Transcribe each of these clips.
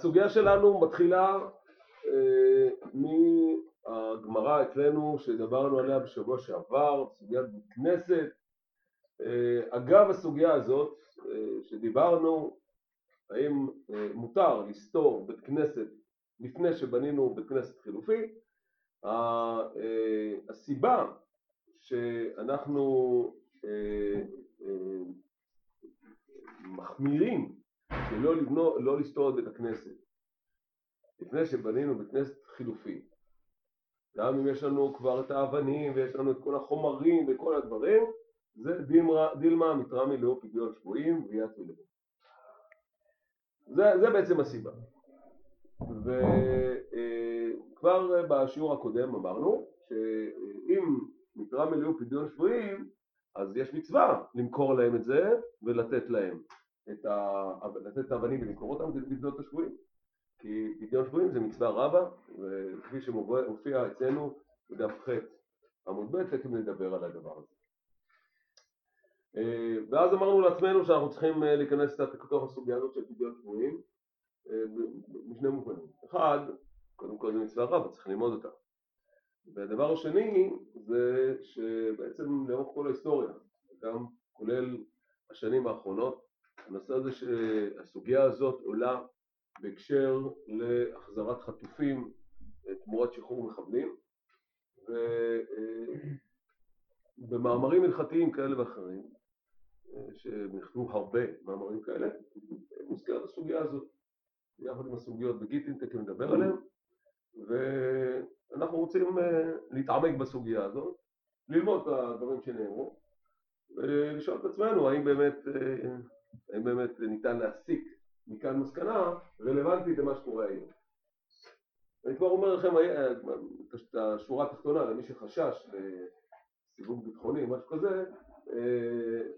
הסוגיה שלנו מתחילה אה, מהגמרא אצלנו שדיברנו עליה בשבוע שעבר, סוגיית כנסת. אה, אגב הסוגיה הזאת אה, שדיברנו, האם מותר לסתור בית כנסת לפני שבנינו בית כנסת חילופי, אה, הסיבה שאנחנו מחמירים שלא לבנות, לא לסתור את בית הכנסת. לפני שבנינו בית כנסת חילופי גם אם יש לנו כבר את האבנים ויש לנו את כל החומרים וכל הדברים זה דילמה, דילמה מתרמי לאור פדיון שבויים ויד ולבו זה, זה בעצם הסיבה. וכבר בשיעור הקודם אמרנו שאם מתרמי לאור פדיון שבויים אז יש מצווה למכור להם את זה ולתת להם את ה... לתת את האבנים ולמכור אותם כדי לבנות את השבויים. כי פדיון שבויים זה מצווה רבה וכפי שמופיע אצלנו בדף ח' עמוד ב' תכף נדבר על הדבר הזה. אה, ואז אמרנו לעצמנו שאנחנו צריכים אה, להיכנס לתוך הסוגיה הזאת של פדיון שבויים אה, משני מובנים. אחד קודם כל זה מצווה רבה צריך ללמוד אותה. והדבר השני זה שבעצם לאורך כל ההיסטוריה גם כולל השנים האחרונות הנושא הזה שהסוגיה הזאת עולה בהקשר להחזרת חטופים תמורת שחרור מחבלים ובמאמרים הלכתיים כאלה ואחרים שנכתבו הרבה מאמרים כאלה מוזכרת הסוגיה הזאת יחד עם הסוגיות בגיטין תכף נדבר עליהן ואנחנו רוצים להתעמק בסוגיה הזאת ללמוד את הדברים שנאמרו ולשאול את עצמנו האם באמת, האם באמת ניתן להסיק מכאן מסקנה רלוונטית למה שקורה היום. אני כבר אומר לכם את השורה התחתונה למי שחשש לסיווג ביטחוני משהו כזה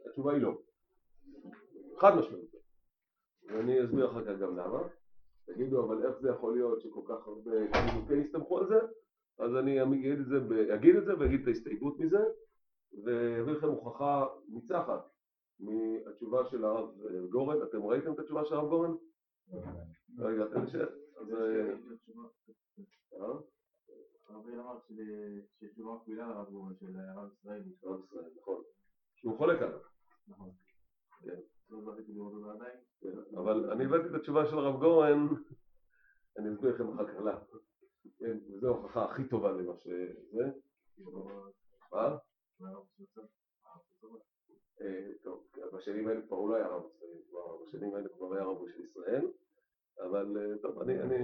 התשובה היא לא. חד משמעית. ואני אסביר אחר כך גם למה. תגידו אבל איך זה יכול להיות שכל כך הרבה כאילו כן הסתמכו על זה? אז אני אגיד את זה, אגיד את זה ואגיד את ההסתייגות מזה ואביא לכם הוכחה ניצחת מהתשובה של הרב גורן, אתם ראיתם את התשובה של הרב גורן? רגע, תן לי אז... הרב אמר שיש תשובה מקבילה לרב גורן של הרב ישראלי. הרב ישראל, נכון. שהוא חולק עליו. נכון. כן. לא. כן, אבל אני הבאתי את התשובה של הרב גורן, אני אסביר לכם אחר כך למה. כן, וזו ההוכחה הכי טובה למה שזה. מה? אה, טוב, בשנים האלה כבר הוא לא היה רב צבאי, בשנים האלה כבר היה רבו של ישראל, אבל אה, טוב,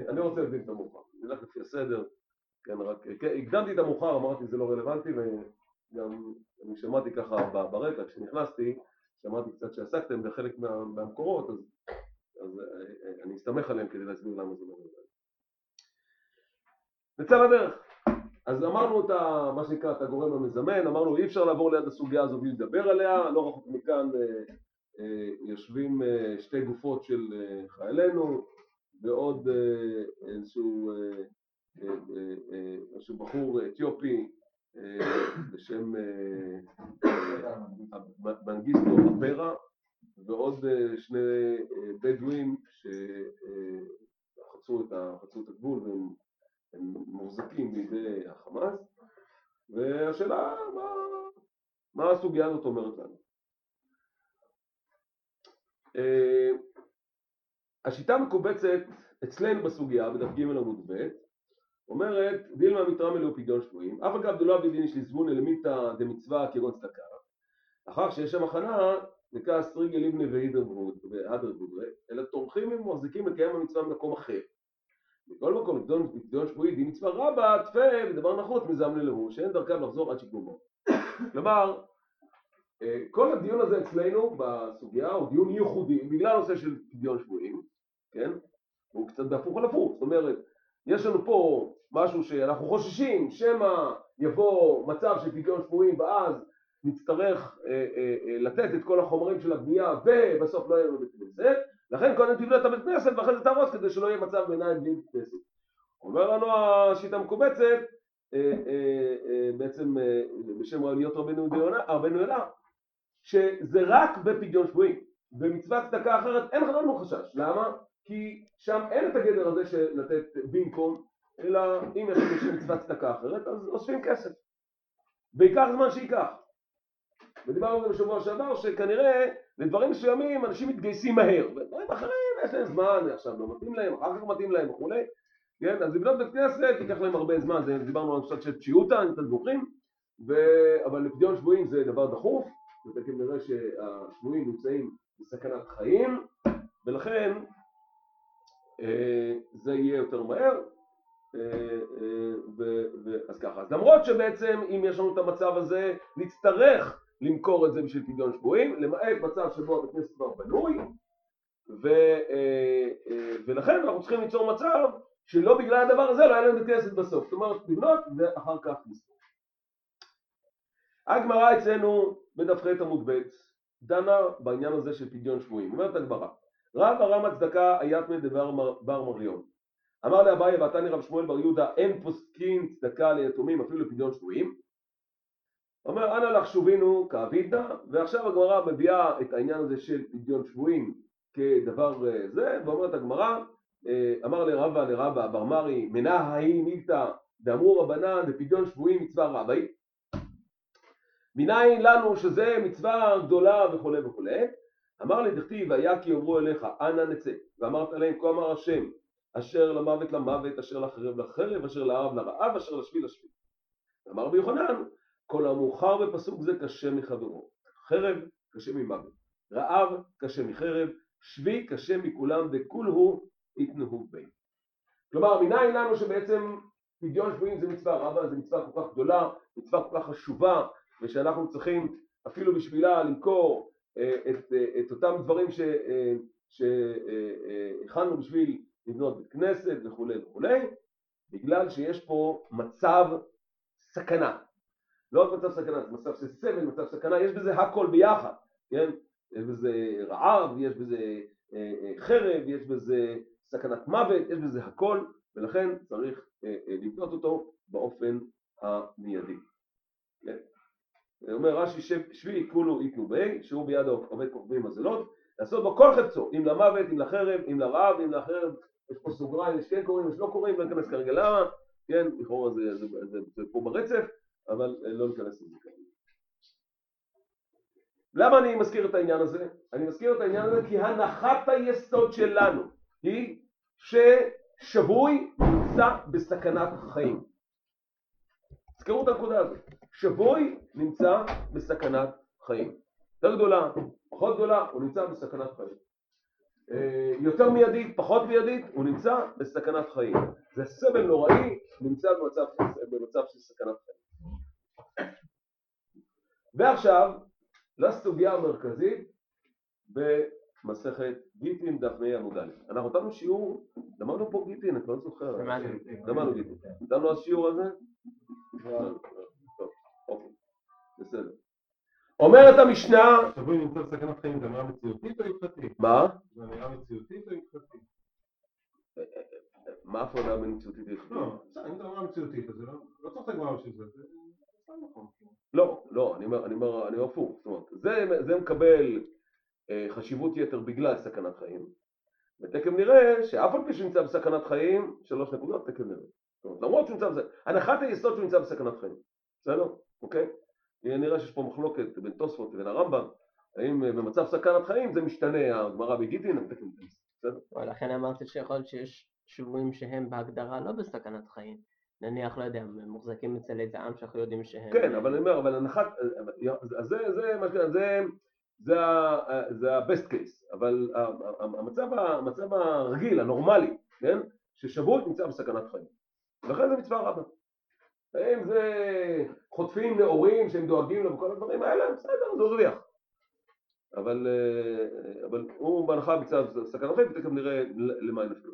אני רוצה להבין את המאוחר, נלך לפי הסדר, כן, רק הקדמתי את המאוחר, אמרתי זה לא רלוונטי, וגם אני שמעתי ככה ברקע, כשנכנסתי, שמעתי קצת שעסקתם בחלק מהמקורות, אז אה, אני אסתמך עליהם כדי להסביר למה זה לא רלוונטי. נצא לדרך. אז אמרנו את ה, מה שנקרא את הגורם המזמן, אמרנו אי אפשר לעבור ליד הסוגיה הזו בלי לדבר עליה, לא רחוק מכאן אה, אה, יושבים אה, שתי גופות של אה, חיילינו ועוד אה, איזשהו, אה, אה, אה, איזשהו בחור אתיופי אה, בשם אה, אה, מנגיסטו אברה ועוד אה, שני אה, בדואים שחצו את, את הגבול והם הם מוחזקים בידי החמאס, והשאלה מה, מה הסוגיה הזאת אומרת לנו. אה, השיטה המקובצת אצלנו בסוגיה, בדף ג' עמוד ב', אומרת דילמה מתרא מלאו פדיון שבויים, אף אגב דלא אבי דין יש לזבון אלמיתא דמצווה כגון צדקה, אחר שיש שם הכנה וכעס טריגל ליבנה והדר גודרי, אלא טורחים ומחזיקים לקיים המצווה במקום אחר. בכל מקום, פדיון שבועי דין מצווה רבה, תפה ודבר נחות מזמנה להו, שאין דרכם לחזור עד שיקומו. כלומר, כל הדיון הזה אצלנו בסוגיה הוא דיון ייחודי בגלל הנושא של פדיון שבויים, כן? הוא קצת בהפוך על הפוך, זאת אומרת, יש לנו פה משהו שאנחנו חוששים שמא יבוא מצב של פדיון שבויים ואז נצטרך אה, אה, אה, לתת את כל החומרים של הבנייה ובסוף לא יהיה לנו בית כנסת לכן קודם תבנה את הבית כנסת ואחרי זה תהרוס כדי שלא יהיה מצב ביניים בלי כנסת. אומר לנו השיטה המקובצת, אה, אה, אה, בעצם בשם רעיוניות רבנו יונה, שזה רק בפדיון שבויים. במצוות צדקה אחרת אין לך לנו חשש, למה? כי שם אין את הגדר הזה של לתת במקום, אלא אם יש מישהו מצוות צדקה אחרת, אז אוספים כסף. וייקח זמן שייקח. ודיברנו זה בשבוע שעבר, שכנראה לדברים מסוימים אנשים מתגייסים מהר, ודברים אחרים יש להם זמן, עכשיו לא מתאים להם, אחר כך מתאים להם וכולי, כן, אז לבנות בית כנסת ייקח להם הרבה זמן, זה, דיברנו על קצת של פשיעותא, אם אתם זוכרים, ו... אבל לפדיון שבויים זה דבר דחוף, ותכף נראה שהשבויים נמצאים בסכנת חיים, ולכן אה, זה יהיה יותר מהר, אה, אה, ו, אז ככה, אז למרות שבעצם אם יש לנו את המצב הזה נצטרך למכור את זה בשביל פדיון שבויים, למעט מצב שבו הבית כנסת כבר בנוי, ו, ולכן אנחנו צריכים ליצור מצב שלא בגלל הדבר הזה לא היה לנו בית כנסת בסוף, זאת אומרת לבנות ואחר כך לספור. הגמרא אצלנו בדף ח עמוד ב' דנה בעניין הזה של פדיון שבויים, אומרת הגמרא רב ארם הצדקה היתמי דבר בר מריון. אמר לאביי ועתני רב שמואל בר יהודה אין פוסקין צדקה ליתומים אפילו לפדיון שבויים אומר אנא לך שובינו כאבידנא ועכשיו הגמרא מביאה את העניין הזה של פדיון שבויים כדבר אה, זה ואומרת הגמרא אה, אמר לרבא לרבא בר מרי מנה ההיא מילתא דאמרו רבנן דפדיון שבויים מצווה רבי מניין לנו שזה מצווה גדולה וכולי וכולי אמר לי דכתיב והיה כי יאמרו אליך אנא נצא ואמרת להם כה אמר השם אשר למוות למוות אשר לחרב לחרב אשר לארב לרעב אשר לשביל לשביל אמר רבי יוחנן כל המאוחר בפסוק זה קשה מחברו. חרב קשה ממוות. רעב קשה מחרב. שבי קשה מכולם דכולהו יתנהו בין כלומר מניין לנו שבעצם פדיון שבויים זה מצווה רבה, זה מצווה כל כך גדולה, מצווה כל כך חשובה ושאנחנו צריכים אפילו בשבילה למכור אה, את, אה, את אותם דברים שהכנו אה, בשביל לבנות בית כנסת וכולי וכולי, בגלל שיש פה מצב סכנה. לא רק מצב סכנה, זה מצב של סבל, מצב סכנה, יש בזה הכל ביחד, כן? יש בזה רעב, יש בזה חרב, יש בזה סכנת מוות, יש בזה הכל, ולכן צריך לבנות אותו באופן המיידי. כן? אומר רש"י שבי כולו איתנו בי, שהוא ביד עובד כוכבים מזלות, לעשות בו כל חפצו, אם למוות, אם לחרב, אם לרעב, אם לחרב, יש פה סוגריים, יש כן קוראים, יש לא קוראים, לא ניכנס כרגע למה, כן, לכאורה זה, זה, זה, זה פה ברצף, אבל אה, לא ניכנס לזה כרגע. למה אני מזכיר את העניין הזה? אני מזכיר את העניין הזה כי הנחת היסוד שלנו היא ששבוי נמצא בסכנת חיים. תזכרו את הנקודה הזאת. שבוי נמצא בסכנת חיים. יותר גדולה, פחות גדולה, הוא נמצא בסכנת חיים. אה, יותר מיידית, פחות מיידית, הוא נמצא בסכנת חיים. זה סבל נוראי, נמצא במצב, במצב של סכנת חיים. ועכשיו, לסוגיה המרכזית במסכת גיטין דף מי עמוד א'. אנחנו נתנו שיעור, למדנו פה גיטין, אני לא זוכר. למדנו גיטין. נתנו אז שיעור על זה? אוקיי, בסדר. אומרת המשנה... שבוי נמצא בסכנת חיים, זה אמירה מציאותית או הלכתית? מה? זה אמירה מציאותית או הלכתית? מה ההפרדה בין מציאותית להלכתית? לא, אם זה אמירה מציאותית, אז לא צריך את הגמרא בשביל זה. לא, לא, אני אומר, אני אומר, אני אומר הפוך, זאת אומרת, זה, זה מקבל אה, חשיבות יתר בגלל סכנת חיים, ותכף נראה שאף על פי שנמצא בסכנת חיים, שלוש נקודות, תכף נראה. למרות שהוא נמצא בסכנת, הנחת היסוד שהוא נמצא בסכנת חיים, בסדר? אוקיי? נראה שיש פה מחלוקת בין תוספות לבין הרמב"ם, האם אה, במצב סכנת חיים זה משתנה, הגמרא בגיטין, תכף בסדר? לכן אמרתי שיכול להיות שיש שבויים שהם בהגדרה לא בסכנת חיים. נניח, לא יודע, הם מוחזקים אצל איזה עם שאנחנו יודעים שהם... כן, אבל אני אומר, אבל הנחת, אז זה, זה, זה, זה, זה זה ה-best case, אבל המצב, המצב הרגיל, הנורמלי, כן, ששבוי נמצא בסכנת חיים. לכן זה מצווה רבה. אם זה חוטפים נאורים שהם דואגים לו וכל הדברים האלה, בסדר, זה הרוויח. אבל, אה, אבל הוא בהנחה בצד סכנת חיים, ותכף נראה למה הם נפלו.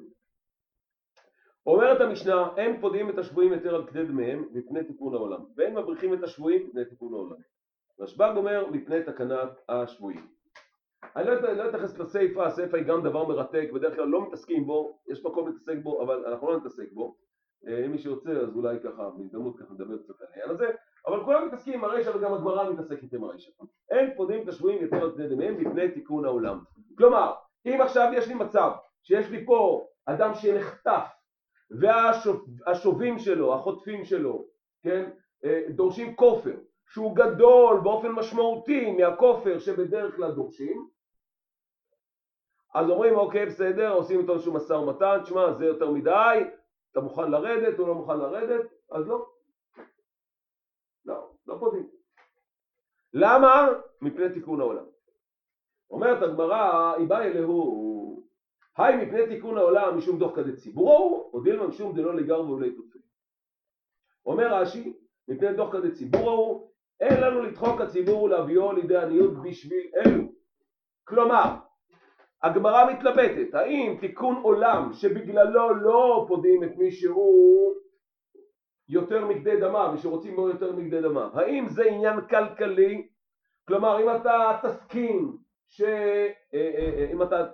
אומרת המשנה, הם פודים את השבויים יותר על כדי דמיהם מפני תיקון העולם, והם מבריחים את השבויים מפני תיקון העולם. רשב"ג אומר מפני תקנת השבויים. אני לא אתייחס לא לסיפא, הסיפא היא גם דבר מרתק, בדרך כלל לא מתעסקים בו, יש מקום להתעסק בו, אבל אנחנו לא נתעסק בו. אה, אם מי שרוצה אז אולי ככה בהזדמנות ככה נדבר קצת על העניין הזה, אבל כולם מתעסקים עם הרישא וגם הגמרא מתעסקת עם הרישא. אין פודים את השבויים יותר על פני דמיהם לפני תיקון העולם. כלומר, אם עכשיו יש לי מצב שיש לי פה אדם שנחטף והשובים שלו, החוטפים שלו, כן, אה, דורשים כופר, שהוא גדול באופן משמעותי מהכופר שבדרך כלל דורשים, אז אומרים אוקיי בסדר, עושים איתו איזשהו משא ומתן, תשמע זה יותר מדי, אתה מוכן לרדת, הוא לא מוכן לרדת, אז לא. לא, לא פודים. למה? מפני תיקון העולם. אומרת הגמרא, היא באה אלוהו, היי מפני תיקון העולם משום דוח כדי ציבורו, או דילמה משום דלא לגר ואולי תוצא. אומר רש"י, מפני דוח כדי ציבורו, אין לנו לדחוק הציבור ולהביאו לידי עניות בשביל אלו. כלומר, הגמרא מתלבטת, האם תיקון עולם שבגללו לא פודים את מי שהוא יותר מכדי דמה, מי שרוצים בו יותר מכדי דמה, האם זה עניין כלכלי? כלומר, אם אתה תסכים, שאם אה, אה, אתה אה,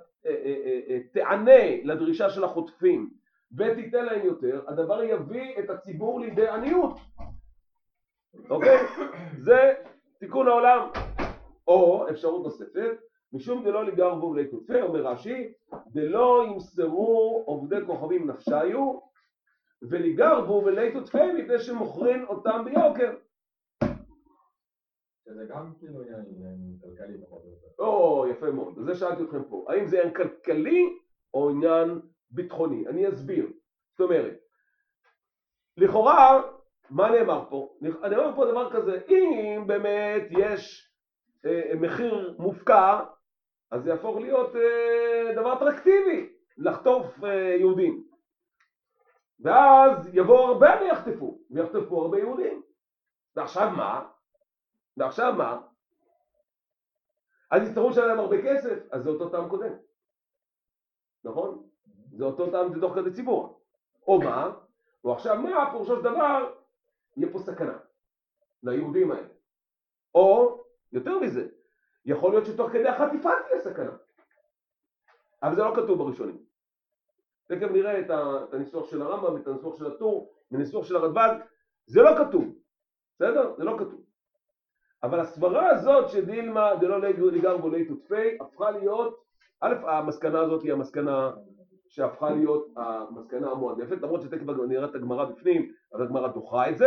תענה לדרישה של החוטפים ותיתן להם יותר, הדבר יביא את הציבור לידי עניות, אוקיי? זה תיקון העולם. או אפשרות נוספת, משום דלא לגר בו ולתוצא, אומר רש"י, דלא ימסרו עובדי כוכבים נפשיו, ולגר בו ולתוצא מפני שמוכרים אותם ביוקר. שזה גם כאילו עניין כלכלי פחות או יותר. או, יפה מאוד. זה שאלתי אתכם פה. האם זה עניין כלכלי או עניין ביטחוני? אני אסביר. זאת אומרת, לכאורה, מה נאמר פה? נאמר פה דבר כזה, אם באמת יש אה, מחיר מופקע, אז זה יהפוך להיות אה, דבר אטרקטיבי לחטוף אה, יהודים. ואז יבואו הרבה ויחטפו, ויחטפו הרבה יהודים. ועכשיו מה? ועכשיו מה? אז יצטרכו לשלם הרבה כסף, אז זה אותו טעם קודם. נכון? זה אותו טעם זה דוח כזה ציבור. או מה? או עכשיו מה? פירושו של דבר, יהיה פה סכנה ליהודים האלה. או, יותר מזה, יכול להיות שתוך כדי החטיפה תהיה סכנה. אבל זה לא כתוב בראשונים. תכף נראה את הניסוח של הרמב"ם, את הניסוח של הטור, את הניסוח של הרדב"ג, זה לא כתוב, בסדר? זה לא כתוב. אבל הסברה הזאת שדילמה דלא לגר בולי תותפי הפכה להיות, א', המסקנה הזאת היא המסקנה שהפכה להיות המסקנה המועדפת, למרות שתכף נראה את הגמרא בפנים, אבל הגמרא דוחה את זה.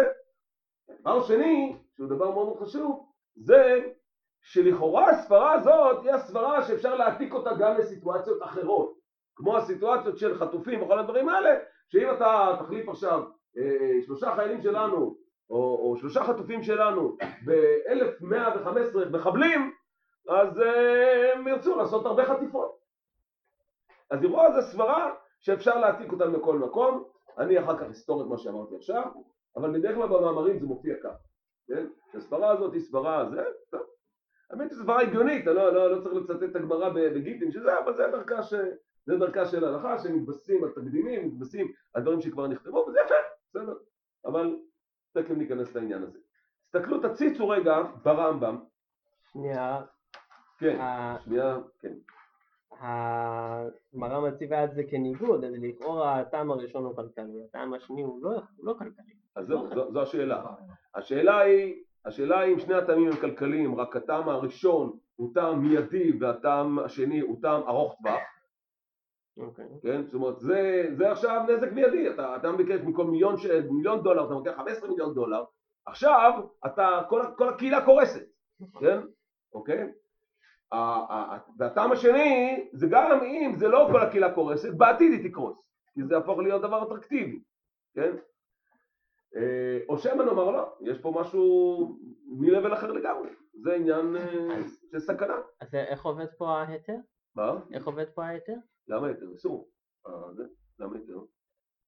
דבר שני, שהוא דבר מאוד מאוד חשוב, זה שלכאורה הסברה הזאת היא הסברה שאפשר להעתיק אותה גם לסיטואציות אחרות, כמו הסיטואציות של חטופים וכל הדברים האלה, שאם אתה תחליף עכשיו אה, שלושה חיילים שלנו או, או שלושה חטופים שלנו ב-1115 מחבלים, אז אה, הם ירצו לעשות הרבה חטיפות. אז יראו על זה סברה שאפשר להעתיק אותם לכל מקום, אני אחר כך אסתור את מה שאמרתי עכשיו, אבל בדרך כלל במאמרים זה מופיע כך, כן? הסברה הזאת היא סברה, זה, טוב. האמת היא סברה הגיונית, אני לא, לא, לא צריך לצטט את הגמרא בגיטין שזה, אבל זה דרכה, ש, זה דרכה של ההלכה, שמתבססים על תקדימים, מתבססים על דברים שכבר נכתבו, וזה יפה, בסדר, אבל תכף ניכנס לעניין הזה. תסתכלו, תציצו רגע ברמב"ם. שנייה. כן, שנייה, כן. הגמרא מציבה את זה כניגוד, אז לכאורה הטעם הראשון הוא כלכלי, הטעם השני הוא לא, לא כלכלי. אז זהו, זו, זו השאלה. השאלה היא, השאלה היא אם שני הטעמים הם כלכליים, רק הטעם הראשון הוא טעם מיידי והטעם השני הוא טעם ארוך טווח, אוקיי. כן? זאת אומרת, זה, זה עכשיו נזק מיידי, אתה, אתה מבקש במקום מיליון, ש... מיליון דולר, אתה לוקח 15 מיליון דולר, עכשיו אתה, כל, כל הקהילה קורסת, כן? אוקיי? והטעם השני, זה גם אם זה לא כל הקהילה קורסת, בעתיד היא תקרוס, כי זה יהפוך להיות דבר אטרקטיבי, כן? אה, או שמא נאמר לא, יש פה משהו מ-level אחר לגמרי, זה עניין אה, של סכנה. אז איך עובד פה ההיתר? מה? איך עובד פה ההיתר? למה יותר? אסור. אה? למה יותר?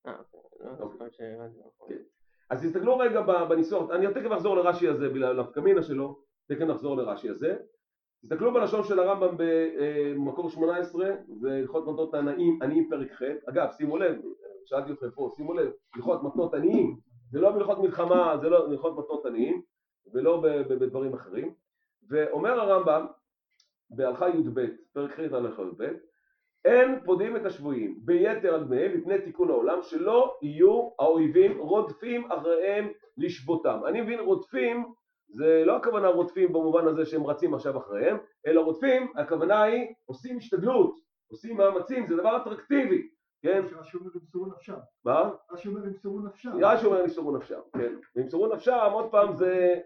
אה, לא זוכר שהבנתי נכון. כן. אז תסתכלו רגע בניסוח, אני תכף אחזור לרש"י הזה בגלל הנפקמינה שלו, תכף נחזור לרש"י הזה. תסתכלו בלשון של הרמב"ם במקור 18, זה הלכות מתנות עניים, עניים פרק ח', אגב שימו לב, שאלתי אתכם פה, שימו לב, הלכות מתנות עניים, זה לא בהלכות מלחמה, זה לא הלכות מתנות עניים, ולא בדברים אחרים, ואומר הרמב"ם בהלכה י"ב, פרק ח' הלכה י"ב, אין פודים את השבויים ביתר על דמיהם מפני תיקון העולם שלא יהיו האויבים רודפים אחריהם לשבותם. אני מבין רודפים זה לא הכוונה רודפים במובן הזה שהם רצים עכשיו אחריהם, אלא רודפים, הכוונה היא עושים השתדלות, עושים מאמצים, זה דבר אטרקטיבי, כן? רש"י אומר ימסרו נפשם. מה? רש"י אומר ימסרו נפשם. רש"י אומר ימסרו נפשם, כן. וימסרו נפשם, עוד פעם זה,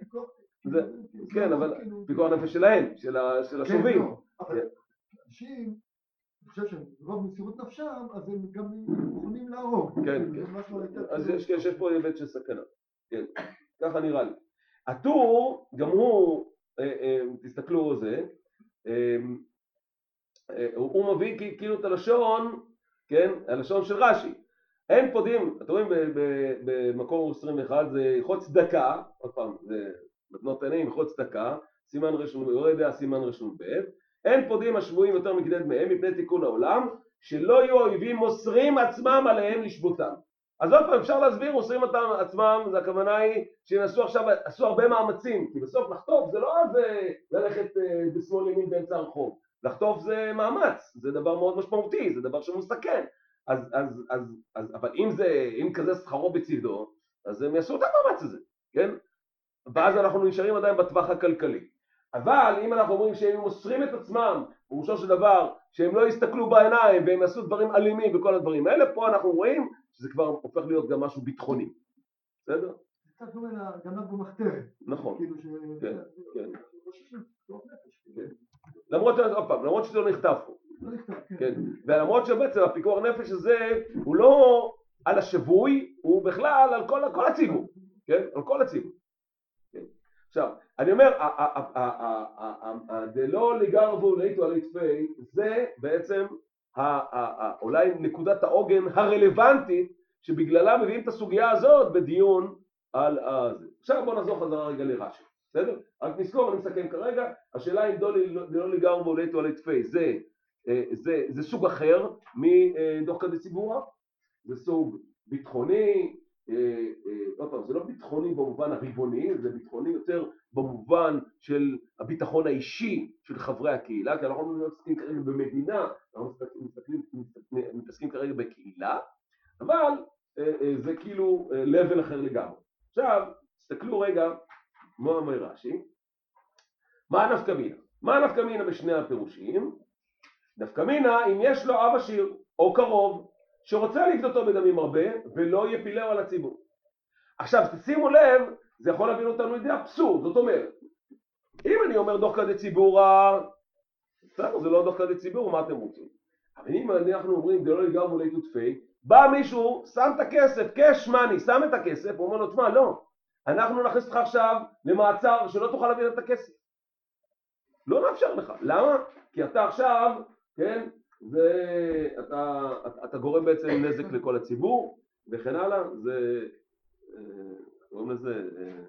זה- כן, אבל פיקוח נפש שלהם, של של השובים. לא, אבל כן. אנשים, חושב שרוב מסירות נפשם, אז הם גם מוכנים להרוג. כן, כן. אז יש, פה היבט של סכנה, כן, ככה נראה לי. הטור, גם הוא, אה, אה, תסתכלו על זה, אה, הוא מביא כאילו את הלשון, כן, הלשון של רש"י. אין פודים, אתם רואים במקור 21 זה הלכות צדקה, עוד פעם, זה מתנות עיניים, הלכות צדקה, סימן ראשון, יורה דעה סימן ראשון ב', אין פודים השבויים יותר מכדי דמיהם מפני תיקון העולם, שלא יהיו האויבים מוסרים עצמם עליהם לשבותם. אז עוד פעם אפשר להסביר, מוסרים אותם עצמם, זה הכוונה היא שהם עשו עכשיו, עשו הרבה מאמצים, כי בסוף לחטוף זה לא איזה ללכת אה, בשמאל ימין באמצע הרחוב, לחטוף זה מאמץ, זה דבר מאוד משמעותי, זה דבר שמסכן, אז, אז, אז, אז, אבל אם זה, אם כזה שכרו בצידו, אז הם יעשו את המאמץ הזה, כן? ואז אנחנו נשארים עדיין בטווח הכלכלי. אבל אם אנחנו אומרים שהם מוסרים את עצמם, פירושו של דבר שהם לא יסתכלו בעיניים והם יעשו דברים אלימים וכל הדברים האלה, פה אנחנו רואים שזה כבר הופך להיות גם משהו ביטחוני, בסדר? זה קצת דומה לגנב במחתרת. נכון. כן, כן. למרות ש... עוד פעם, למרות שזה לא נכתב פה, לא נכתב, כן. כן, ולמרות שבעצם הפיקוח נפש הזה הוא לא על השבוי, הוא בכלל על כל, כל הציבור, כן, על כל הציבור. כן. עכשיו, אני אומר, ה- ה- ה- ה- ה- ה- ה- דלא לגרבו ליטו על יתפי, זה בעצם אולי נקודת העוגן הרלוונטית שבגללה מביאים את הסוגיה הזאת בדיון על. זה. עכשיו בואו נחזור חזרה רגע לרש"י, בסדר? רק נזכור, אני מסכם כרגע, השאלה אם דלא לגרבו ליטו על יתפי זה אה, זה, זה סוג אחר מדוח כדי ציבורה, זה סוג ביטחוני, אה, אה, עוד פעם, זה לא ביטחוני במובן הריבוני, זה ביטחוני יותר במובן של הביטחון האישי של חברי הקהילה, כי אנחנו לא מתעסקים כרגע במדינה, אנחנו מתעסקים, כרגע בקהילה, אבל אה, אה, זה כאילו אה, level אחר לגמרי. עכשיו, תסתכלו רגע מה אומר רש"י, מה הנפקא מינה? מה הנפקא מינה בשני הפירושים? נפקא מינה אם יש לו אב עשיר או קרוב שרוצה לפדותו בדמים הרבה ולא יפילהו על הציבור. עכשיו תשימו לב, זה יכול להביא אותנו לידי אבסורד, זאת אומרת, אם אני אומר דוח כדי ציבורה, בסדר, זה לא דוח כדי ציבור, מה אתם רוצים? אבל אם אנחנו אומרים זה לא לגמרי מולי תותפי, בא מישהו, שם את הכסף, קאש מאני, שם את הכסף, הוא אומר לו, תשמע, לא, אנחנו נכניס אותך עכשיו למעצר שלא תוכל להביא את הכסף. לא נאפשר לך. למה? כי אתה עכשיו, כן, זה, אתה, גורם בעצם נזק לכל הציבור וכן הלאה, זה, אה, קוראים לזה, אה,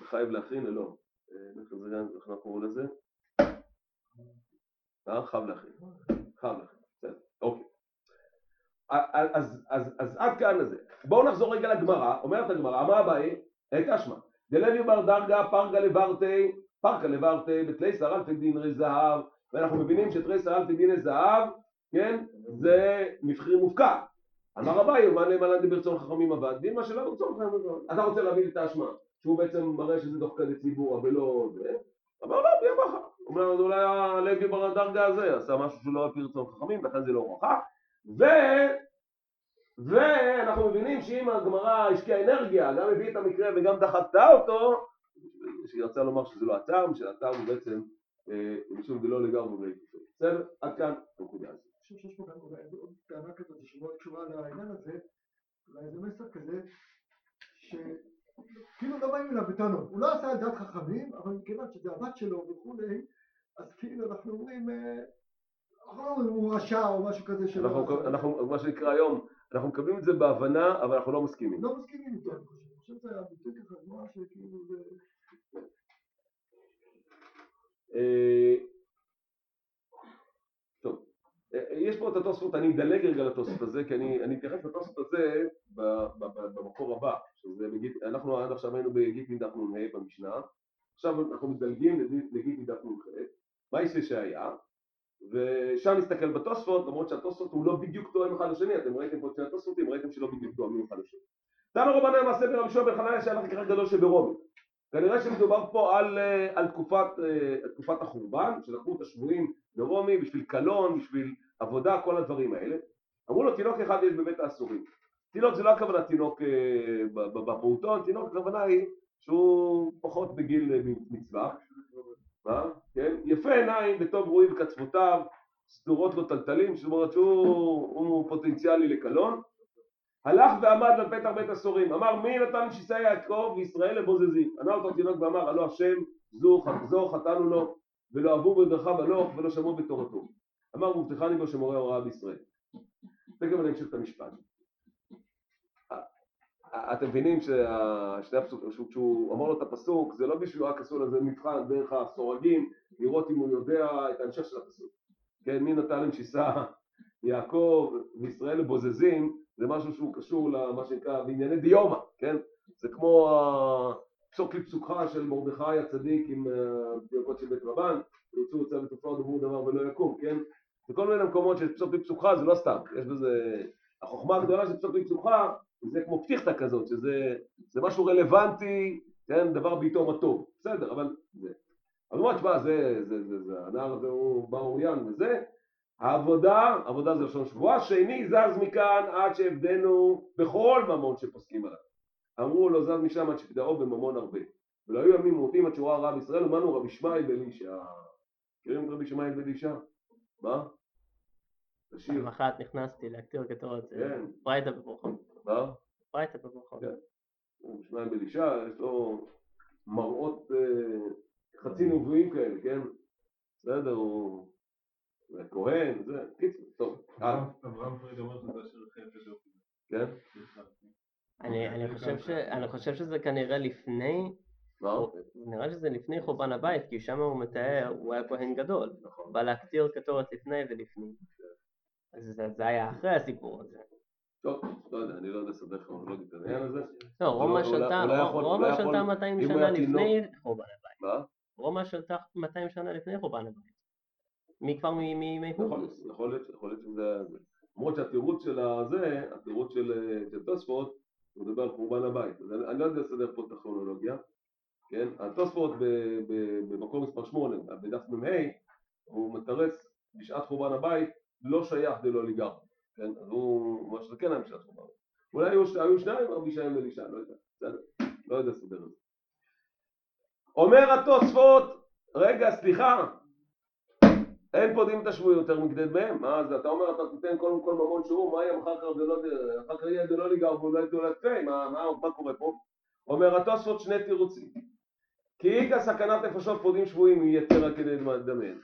מחייב להכין, לא, אה, זה, איך אנחנו קוראים לזה? חייב להכין, חייב להכין, בסדר, אוקיי. אז, אז, אז, עד כאן לזה. בואו נחזור רגע לגמרא, אומרת הגמרא, מה הבעיה? הייתה שמה. דלוי בר דרגה פרגה לברתי, פרקה לברתי, בתלי שר אלפי דינרי זהב, ואנחנו מבינים שר אלפי דיני זהב, כן, זה מבחיר מופקע. אמר אביי, מה נאמר לי ברצון חכמים עבד, דין מה שלא ברצון חכמים עבד. אתה רוצה להביא לי את האשמה, שהוא בעצם מראה שזה דוח כדי ציבור, ולא זה, אמר לא, תהיה ברכה. אומנם אולי הלוי בר הדרגה הזה עשה משהו שלא על פי רצון חכמים, לכן זה לא הוכחה. ו... ואנחנו מבינים שאם הגמרא השקיעה אנרגיה, גם הביא את המקרה וגם דחתה אותו, שהיא רצה לומר שזה לא הטעם, שהטעם הוא בעצם אה, משום דלא לגמרי ולהתפסק. בסדר? עד כאן הנקודה הזאת. אני חושב שיש פה גם עוד טענה כזאת שמאוד קשורה לעניין הזה, אולי זה מסר כזה, שכאילו לא באים אליו בטענות, הוא לא עשה על דעת חכמים, אבל מכיוון שזה הבת שלו וכולי, אז כאילו אנחנו אומרים, אה, אנחנו לא אומרים הוא רשע או משהו כזה שלא אנחנו, מה שנקרא היום, אנחנו מקבלים את זה בהבנה, אבל אנחנו לא מסכימים. לא מסכימים איתו, אני חושב. אני חושב שזה הביטוי ככה, שכאילו זה... אה, טוב, אה, יש פה את התוספות, אני אדלג רגע לתוספות הזה, כי אני, אני אתייחס לתוספות הזה במקור הבא, שזה אנחנו עד עכשיו היינו בגיטין דף נ"ה במשנה, עכשיו אנחנו מדלגים לגיטין דף נ"ח, מה יעשה שהיה? ושם נסתכל בתוספות, למרות שהתוספות הוא לא בדיוק תואם אחד לשני, אתם ראיתם פה את שני התוספותים, ראיתם שלא בדיוק תואמים אחד לשני. תנו רבנן מעשה ברבי שמעון בן חנניה שהיה לכך גדול שברומי. כנראה שמדובר פה על, אה, על תקופת, אה, תקופת החורבן, שלקחו את השבויים ברומי בשביל קלון, בשביל עבודה, כל הדברים האלה. אמרו לו תינוק אחד יש בבית האסורים. תינוק זה לא הכוונה תינוק אה, בפעוטון, תינוק הכוונה היא שהוא פחות בגיל מצווה. מה? כן? יפה עיניים וטוב רואי בקצוותיו, סדורות לו טלטלים, זאת אומרת שהוא הוא פוטנציאלי לקלון. הלך ועמד על פתח בית הסורים, אמר מי נתן שיסי יעקב וישראל לבוזזים. ענה אותו התינוק ואמר הלא השם זו, ח- זו חטאנו לו ולא אהבו בדרכיו הלוך ולא שמעו בתורתו. אמר מובטחני בו שמורה הוראה בישראל. תכף אני אמשיך את המשפט. אתם מבינים ששני הפסוקים, שהוא- כשהוא אמר לו את הפסוק, זה לא בשביל רק עשו לזה מבחן דרך הסורגים, לראות אם הוא יודע את ההמשך של הפסוק. כן, מי נתן להם שיסה יעקב וישראל לבוזזים, זה משהו שהוא קשור למה שנקרא בענייני דיומא, כן? זה כמו הפסוק לפסוקך של מרדכי הצדיק עם התינוקות של בית רבן, ירצו יוצא בתופעה דברו דבר ולא יקום, כן? בכל מיני מקומות של פסוק לפסוקך זה לא סתם, יש בזה... החוכמה הגדולה של פסוק לפסוקך זה כמו פתיחתא כזאת, שזה זה משהו רלוונטי, כן, דבר בעיתו מה בסדר, אבל. אז הוא אומר, תשמע, זה, זה, זה, זה, הנער הזה הוא בר אוריין וזה, העבודה, עבודה זה לשון שבועה, שני זז מכאן עד שעבדנו בכל ממון שפוסקים עליו. אמרו לו זז משם עד שפדאו בממון הרבה. ולא היו ימים מועטים עד שואה רב ישראל, אמרנו רבי ישמעאל בן אלישע. מכירים את רבי ישמעאל בן אלישע? מה? תשאיר. פעם אחת נכנסתי להקטיר כתורת, כן. ברייתא בברכות. מה? ברייתא בברכות. כן. הוא שניים בלישה, יש לו מראות אה, חצי נבואים כאלה, כן? בסדר, הוא כהן, זה, קיצור, טוב, הלאה, אברהם- פריד אומר שזה אשר חטא את כן? אני אני חושב ש- אני חושב שזה כנראה לפני? נראה שזה לפני חורבן הבית, כי שם הוא מתאר, הוא היה כהן גדול. נכון. בא להקטיר קטורת לפני ולפני. אז זה- זה היה אחרי הסיפור הזה. טוב, לא יודע, אני לא יודע לסדר כרונולוגית את העניין הזה. לא, רומא שלטה יכול- רומא אולי שלטה יכול- 200 אם הוא שנה לפני חורבן הבית. מה? רומא שלטה 200 שנה לפני חורבן הבית. מי כבר יכול הורדוס. להיות, יכול להיות, יכול להיות שזה. למרות שהתירוץ של הזה, התירוץ של תוספות, הוא מדבר על חורבן הבית. אז אני לא יודע לסדר פה את הכרונולוגיה, כן? התוספות ב- ב- במקור מספר 8, בדף מ"ה, הוא מתרץ בשעת חורבן הבית, לא שייך דלא ליגר, כן? אז הוא אומר שזה כן היה בשעת חורבן. אולי היו שניים, רבי ישעיהו ואלישע, לא יודע, לא יודע לסדר את זה. אומר התוספות, רגע, סליחה, אין פודים את השבוי יותר מכדי בהם, מה אז אתה אומר אתה תיתן קודם כל ממון שהוא, מה יהיה אחר כך דלא, אחר כך יהיה דלא ליגר ואולי דלא תפי, מה, מה, מה קורה פה? אומר התוספות שני תירוצים, כי איכא סכנת נפשות פודים שבויים יותר על כדי דמיהן.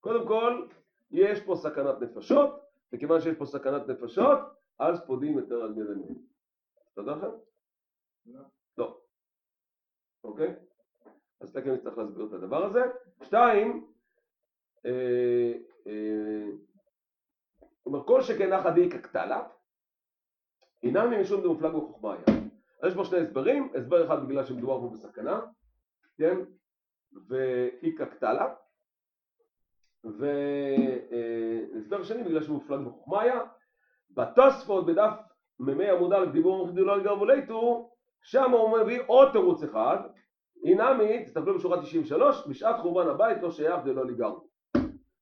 קודם כל, יש פה סכנת נפשות, וכיוון שיש פה סכנת נפשות, אז פודים יותר על דמיהן. תודה לכם? לא. אוקיי? אז תכף נצטרך להסביר את הדבר הזה. שתיים, אה, אה, אומר כל שכן הכא דאיכא קטלא, אינם משום דמופלג בחוכמה היה. יש פה שני הסברים, הסבר אחד בגלל שמדובר פה בסכנה, כן, ואיכא קטלה, והסבר שני בגלל שמופלג בחוכמה היה. בתוספות בדף מ"ה עמוד א' דיבור גדולה לגרבו ליטו, שם הוא מביא עוד תירוץ אחד, אינמי, תסתכלו בשורה 93, בשעת חורבן הבית לא שייך דלא לגרבו.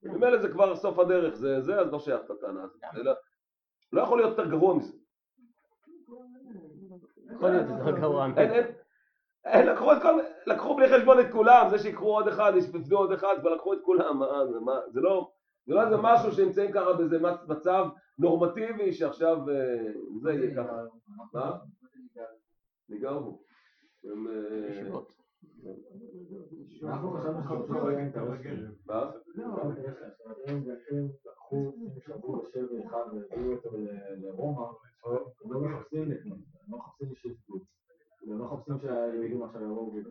ממילא זה כבר סוף הדרך, זה זה, אז לא שייך את הטענה הזאת. לא- לא יכול להיות יותר גרוע מזה. יכול להיות יותר גרוע. אין, אין, אין, לקחו בלי חשבון את כולם, זה שיקחו עוד אחד, ישפצו עוד אחד, כבר לקחו את כולם, זה, לא, זה לא איזה משהו שנמצאים ככה באיזה מצ- מצב נורמטיבי שעכשיו אה, זה יהיה ככה. מה? ניגר בו. הם, אה, ישיבות. אנחנו חשבנו שחברי היה אינטרס. מה? לא, הם לקחו, שבו לשבי אחד והביאו אותו לרומא, הם לא מחפשים לפני, הם לא מחפשים לשפטות. הם לא מחפשים שהיהודים עכשיו יבואו את זה.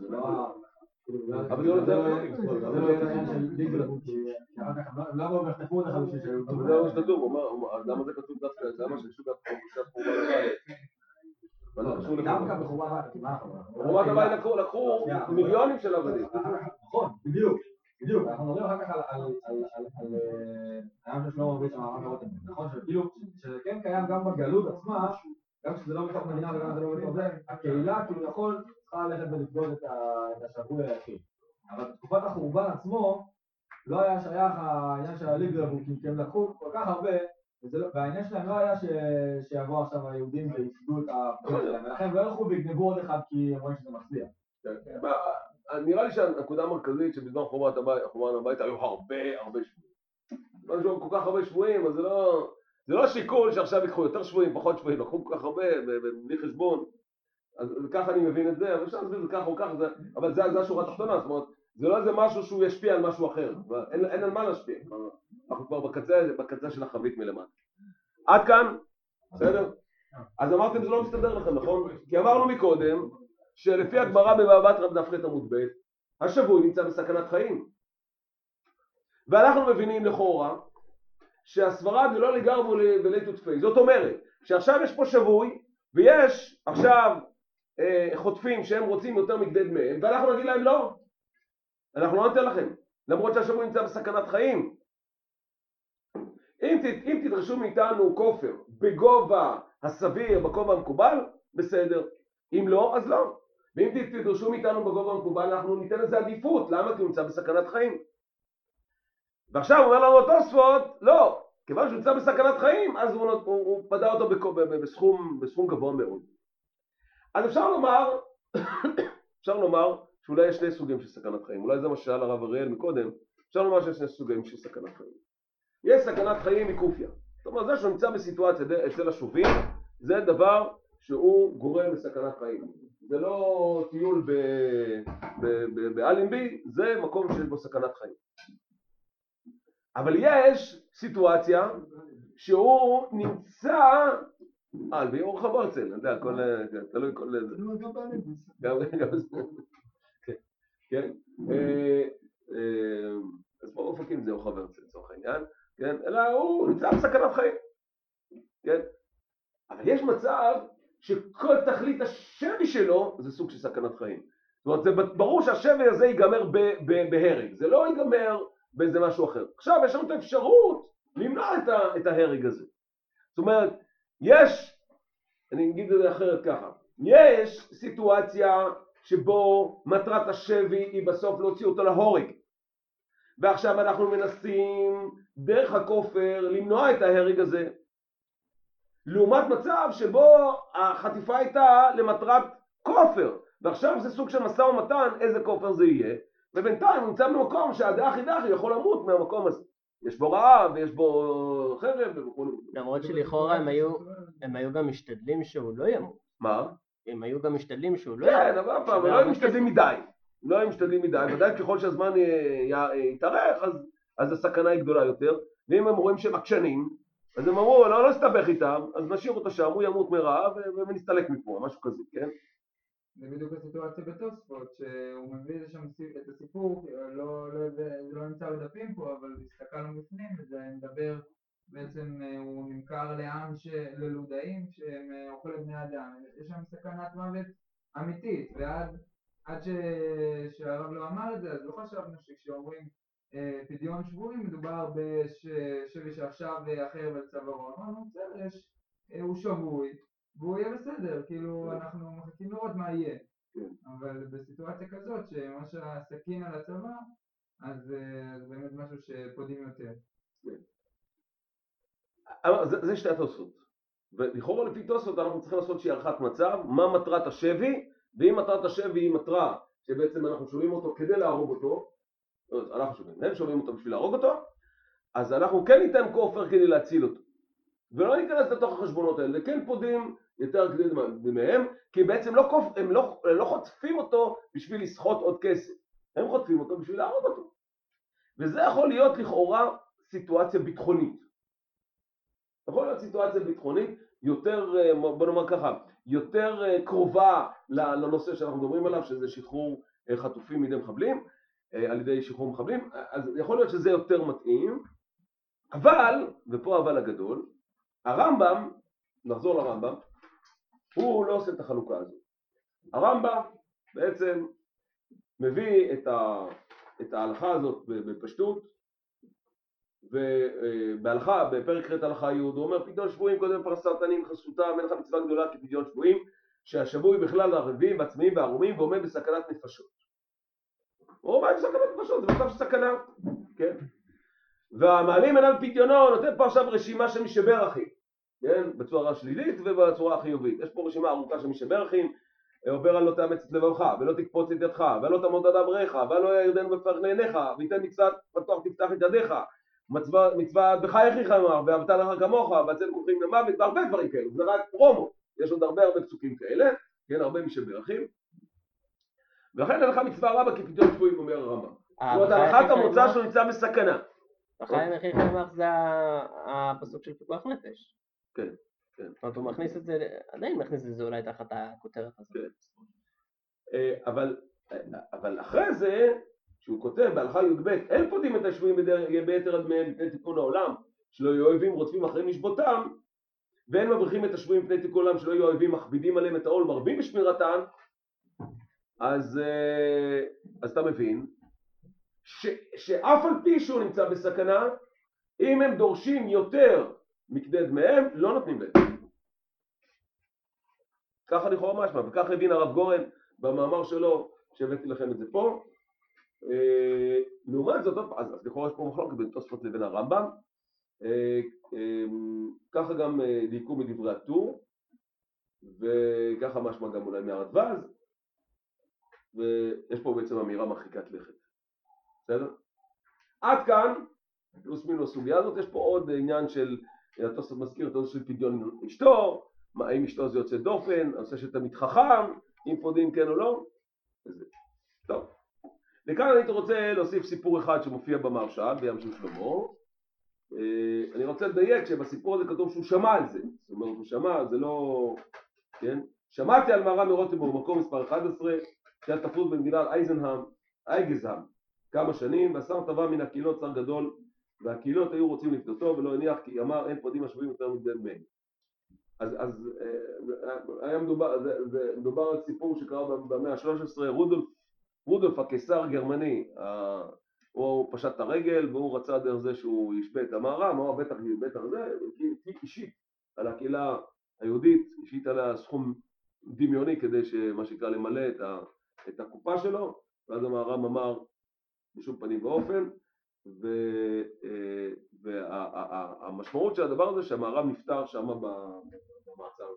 זה לא ה... כאילו, אבל זה לא- זה לא- זה לא עניין של אחר כך הם לא ויחטפו אותך בשביל שהיו אבל זה לא מה שכתוב, למה זה כתוב דווקא, למה שכתוב דווקא בשעת חורבן הבית? מה זה קשור דווקא לחורבן? בחורבן הבית, מה אנחנו? חורבן הבית לקחו- מיליונים של עבדים. נכון, בדיוק. בדיוק, אנחנו מדברים אחר כך על- אה, העם של שלמה מביא שם הרב רותם, נכון? שכאילו, שזה כן קיים גם בגלות עצמה, גם כשזה לא בתוך מדינה וגם כשזה לא בתוך זה, הקהילה כביכול צריכה ללכת ולבדוק את השבוי היחיד. אבל בתקופת החורבן עצמו, לא היה שייך העניין של הליברבוקים, כי הם לקחו כל כך הרבה, לא- והעניין שלהם לא היה ש- שיבואו עכשיו היהודים ויפדו את הפגיעה שלהם, ולכן הם לא ילכו ויגנבו עוד אחד כי הם רואים שזה מצליח. כן. מה, נראה לי שהנקודה המרכזית שבזמן חורבן הבית, הבית היו הרבה הרבה שבויים. בזמן שהיו כל כך הרבה שבויים, אז זה לא, זה לא שיקול שעכשיו ייקחו יותר שבויים, פחות שבויים, לקחו כל כך הרבה, ב- ב- בלי חשבון. אז ככה אני מבין את זה, אבל אפשר להסביר את זה ככה או ככה, אבל זה השורה התחתונה, זאת אומרת, זה לא איזה משהו שהוא ישפיע על משהו אחר, אין, אין על מה להשפיע, אנחנו כבר בקצה, בקצה של החבית מלמטה. עד כאן, בסדר? אז אמרתם זה לא מסתדר לכם, נכון? כי אמרנו מקודם, שלפי הגמרא בתרא בדף ח עמוד ב', השבוי נמצא בסכנת חיים. ואנחנו מבינים לכאורה שהסברה דלא לגרבו וליתו תפי. זאת אומרת, שעכשיו יש פה שבוי, ויש עכשיו אה, חוטפים שהם רוצים יותר מכדי דמיהם, ואנחנו נגיד להם לא, אנחנו לא ניתן לכם, למרות שהשבוי נמצא בסכנת חיים. אם, ת, אם תדרשו מאיתנו כופר בגובה הסביר, בגובה המקובל, בסדר. אם לא, אז לא. ואם תדרשו מאיתנו בגובה המקובל, אנחנו ניתן לזה עדיפות. למה? כי הוא נמצא בסכנת חיים. ועכשיו אומר לנו התוספות, לא, כיוון שהוא נמצא בסכנת חיים, אז הוא, הוא, הוא פדה אותו בקו, ב, ב, בסכום, בסכום גבוה מאוד. אז אפשר לומר, אפשר לומר שאולי יש שני סוגים של סכנת חיים. אולי זה מה ששאל הרב אריאל מקודם, אפשר לומר שיש שני סוגים של סכנת חיים. יש סכנת חיים מקופיה. זאת אומרת, זה שהוא נמצא בסיטואציה אצל השובים, זה דבר שהוא גורם לסכנת חיים. זה לא טיול באלנבי, זה מקום שיש בו סכנת חיים. אבל יש סיטואציה שהוא נמצא, אה, ביום רחב הרצל, אני יודע, כל, תלוי כל... גם באלנבי. כן, כן, אה, אה, אז פה אופקים זה רחוב הרצל לצורך העניין, כן, אלא הוא נמצא בסכנת חיים, כן, אבל יש מצב שכל תכלית השבי שלו זה סוג של סכנת חיים. זאת אומרת, זה ברור שהשבי הזה ייגמר בהרג, זה לא ייגמר באיזה משהו אחר. עכשיו יש לנו את האפשרות למנוע את, ה, את ההרג הזה. זאת אומרת, יש, אני אגיד את זה אחרת ככה, יש סיטואציה שבו מטרת השבי היא בסוף להוציא אותו להורג. ועכשיו אנחנו מנסים דרך הכופר למנוע את ההרג הזה. לעומת מצב שבו החטיפה הייתה למטרת כופר, ועכשיו זה סוג של משא ומתן איזה כופר זה יהיה, ובינתיים הוא נמצא במקום שהדעה הכי דחי יכול למות מהמקום הזה. יש בו רעב ויש בו חרב וכו'. למרות שלכאורה הם היו, הם היו גם משתדלים שהוא לא ימות. מה? הם היו גם משתדלים שהוא לא. כן, אבל אף פעם, לא היו משתדלים מדי. לא היו משתדלים מדי, ודאי ככל שהזמן יתארך, אז, אז הסכנה היא גדולה יותר, ואם הם רואים שהם עקשנים, אז הם אמרו, לא, לא נסתבך איתם, אז נשאיר אותו שם, הוא ימות מרעב ונסתלק מפה, משהו כזה, כן? זה בדיוק הסיטואציה בתוספות, שהוא מביא לשם את הסיפור, לא, לא, זה לא נמצא בדפים פה, אבל הסתכלנו בפנים, וזה מדבר, בעצם הוא נמכר לעם, ש... ללודאים שהם אוכלי בני אדם, יש שם סכנת מוות אמיתית, ועד עד ש... שהרב לא אמר את זה, אז לא חשבנו שכשאומרים אה, פדיון שבויים מדובר בשבי שעכשיו החרב על צווארו, אמרנו בסדר, יש, אה, הוא שבוי והוא יהיה בסדר, כאילו אנחנו מחכים לראות מה יהיה, אבל בסיטואציה כזאת שממש הסכין על הצוואר, אז זה באמת משהו שפודים יותר. זה, זה שתי התוספות, ולכאורה לפי תוספות אנחנו צריכים לעשות שהיא הערכת מצב, מה מטרת השבי, ואם מטרת השבי היא מטרה שבעצם אנחנו שומעים אותו כדי להרוג אותו, אנחנו שובים, הם שובים אותו בשביל להרוג אותו, אז אנחנו כן ניתן כופר כדי להציל אותו. ולא ניכנס לתוך החשבונות האלה, כן פודים יותר כדי מהם, כי בעצם לא קופ... הם, לא, לא חוטפים אותו בשביל לסחוט עוד כסף, הם חוטפים אותו בשביל להרוג אותו. וזה יכול להיות לכאורה סיטואציה ביטחונית. יכול להיות סיטואציה ביטחונית יותר, בוא נאמר ככה, יותר קרובה לנושא שאנחנו מדברים עליו, שזה שחרור חטופים מידי מחבלים, על ידי שחרור מחבלים, אז יכול להיות שזה יותר מתאים, אבל, ופה אבל הגדול, הרמב"ם, נחזור לרמב"ם, הוא לא עושה את החלוקה הזאת. הרמב"ם בעצם מביא את, ה, את ההלכה הזאת בפשטות, ובהלכה, בפרק ח' הלכה י', הוא אומר פדיון שבויים קודם עניים חסותם, אין לך מצווה גדולה כפדיון שבויים, שהשבוי בכלל ערבים ועצמאים וערומים ועומד בסכנת נפשות. הוא עומד בסכנת נפשות, זה מצב של סכנה, כן? והמעלים עיניו פדיונו נותן פה עכשיו רשימה של משבר אחים, כן? בצורה שלילית ובצורה החיובית. יש פה רשימה ארוכה של משבר אחים, עובר על לא תאמץ את לבבך, ולא תקפוץ את ידך, ולא תעמוד עד אבריך, ולא ירדנו בפרני עיניך, וייתן מצוות פתוח תפתח את ידיך, מצווה, מצווה בחי אחיך אמר, ואהבת לך כמוך, והצל כוחים למוות, והרבה דברים כאלו, זה רק פרומו, יש עוד הרבה הרבה פסוקים כאלה, כן, הרבה משבר אחים, ולכן לך מצווה רבה כפתאום שבויים אומר הרמב"ם. זאת אומרת, הנחת המוצא שלו נמצא בסכנה. הכי חמח זה הפסוק של פיקוח נפש. כן, כן. זאת אומרת, הוא מכניס את זה, עדיין מכניס את זה אולי תחת הכותרת הזאת. כן. אה, אבל, אבל אחרי זה, שהוא כותב בהלכה י"ב, אין פודים את השבויים ביתר הדמיהם מפני תיקון העולם, שלא יהיו אויבים רודפים אחרי משבותם, ואין מבריחים את השבויים מפני תיקון העולם, שלא יהיו אויבים מכבידים עליהם את העול, מרבים בשמירתן, אז, אה, אז אתה מבין ש, שאף על פי שהוא נמצא בסכנה, אם הם דורשים יותר מכדי דמיהם, לא נותנים להם. ככה לכאורה משמע, וכך הבין הרב גורן במאמר שלו, שהבאתי לכם את זה פה. אה, לעומת זאת, אז, לכאורה יש פה מחלוקת בין תוספות לבין הרמב"ם. אה, ככה גם דייקו מדברי הטור, וככה משמע גם אולי מהרדווז. ויש פה בעצם אמירה מרחיקת לכת, בסדר? עד כאן, פלוס מינוס סוגיה הזאת, יש פה עוד עניין של, התוספות מזכיר את הנושא של פדיון אשתו, האם אשתו זה יוצא דופן, הנושא של תלמיד חכם, אם פודים כן או לא, וזה. טוב. לכאן אני רוצה להוסיף סיפור אחד שמופיע במרשל, בים של שלמה. אה, אני רוצה לדייק שבסיפור הזה כתוב שהוא שמע על זה, זאת אומרת הוא שמע, זה לא, כן? שמעתי על מהר"ם מרוטנבורג, מקום מספר 11, שהיה תפוס במדינת אייזנהאם, אייגזהאם, כמה שנים, והשר תבע מן הקהילות שר גדול, והקהילות היו רוצים לפדותו ולא הניח כי אמר אין פודים השבויים יותר מבן מהם. אז, אז אה, היה מדובר, זה, זה מדובר על סיפור שקרה במאה ה-13, רודולף, רודולף הקיסר הגרמני, הוא פשט את הרגל והוא רצה דרך זה שהוא ישבה את המערם, הוא בטח בטח זה, אישית על הקהילה היהודית, השית עליה סכום דמיוני כדי שמה שנקרא למלא את, ה, את הקופה שלו, ואז המהר"ם אמר בשום פנים ואופן, והמשמעות וה, של הדבר הזה שהמהר"ם נפטר שם במעצר.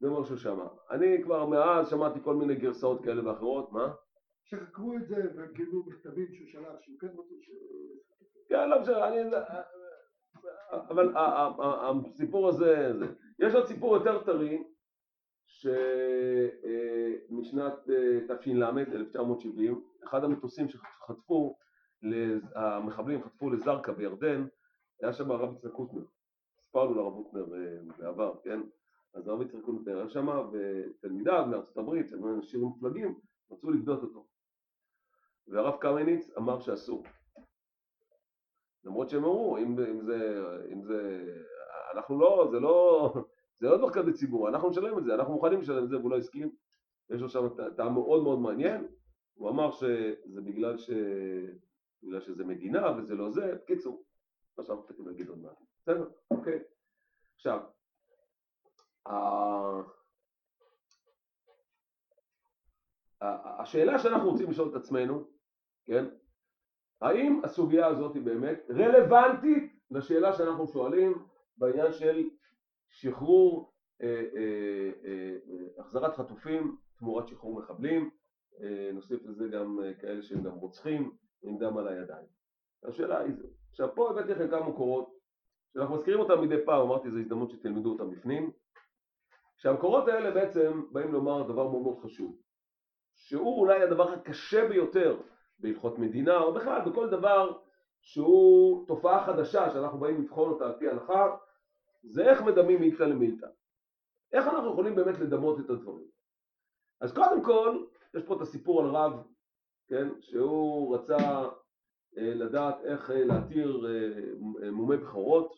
זה מה שהוא שמע. אני כבר מאז שמעתי כל מיני גרסאות כאלה ואחרות, מה? שחקרו את זה וקיבלו מכתבים שהוא שלח, שהוא כן רוצה ש... כן, לא משנה, אני... אבל הסיפור הזה, יש עוד סיפור יותר טרי, שמשנת אה, תש"ל, 1970, אחד המטוסים שחטפו, המחבלים חטפו לזרקא בירדן, היה שם הרב יצחק קוטנר, סיפרנו לרב קוטנר אה, בעבר, כן? אז הרב יצחק קוטנר היה שם, ותלמידיו מארצות הברית, הם אנשים מופלגים, רצו לבדות אותו. והרב קמיניץ אמר שאסור. למרות שהם אמרו, אם, אם, אם זה, אנחנו לא, זה לא, זה לא דווקא בציבור, אנחנו נשלם את זה, אנחנו מוכנים לשלם את זה והוא לא הסכים. יש לו שם טעם מאוד מאוד מעניין, הוא אמר שזה בגלל, ש... בגלל שזה מדינה וזה לא זה, בקיצור, מה שאנחנו תכף נגיד עוד מעט. בסדר, אוקיי. עכשיו, השאלה שאנחנו רוצים לשאול את עצמנו, כן, האם הסוגיה הזאת היא באמת רלוונטית לשאלה שאנחנו שואלים בעניין של שחרור, אה, אה, אה, החזרת חטופים תמורת שחרור מחבלים, נוסיף לזה גם כאלה שהם גם רוצחים עם דם על הידיים. השאלה היא זה. עכשיו פה הבאתי לכם כמה מקורות שאנחנו מזכירים אותם מדי פעם, אמרתי זו הזדמנות שתלמדו אותם בפנים. שהמקורות האלה בעצם באים לומר דבר מאוד מאוד חשוב, שהוא אולי הדבר הקשה ביותר בהלכות מדינה, או בכלל בכל דבר שהוא תופעה חדשה שאנחנו באים לבחון אותה על פי הלכה, זה איך מדמים מילתא למילתא. איך אנחנו יכולים באמת לדמות את הדברים. אז קודם כל, יש פה את הסיפור על רב, כן, שהוא רצה אה, לדעת איך אה, להתיר אה, מומי בכורות,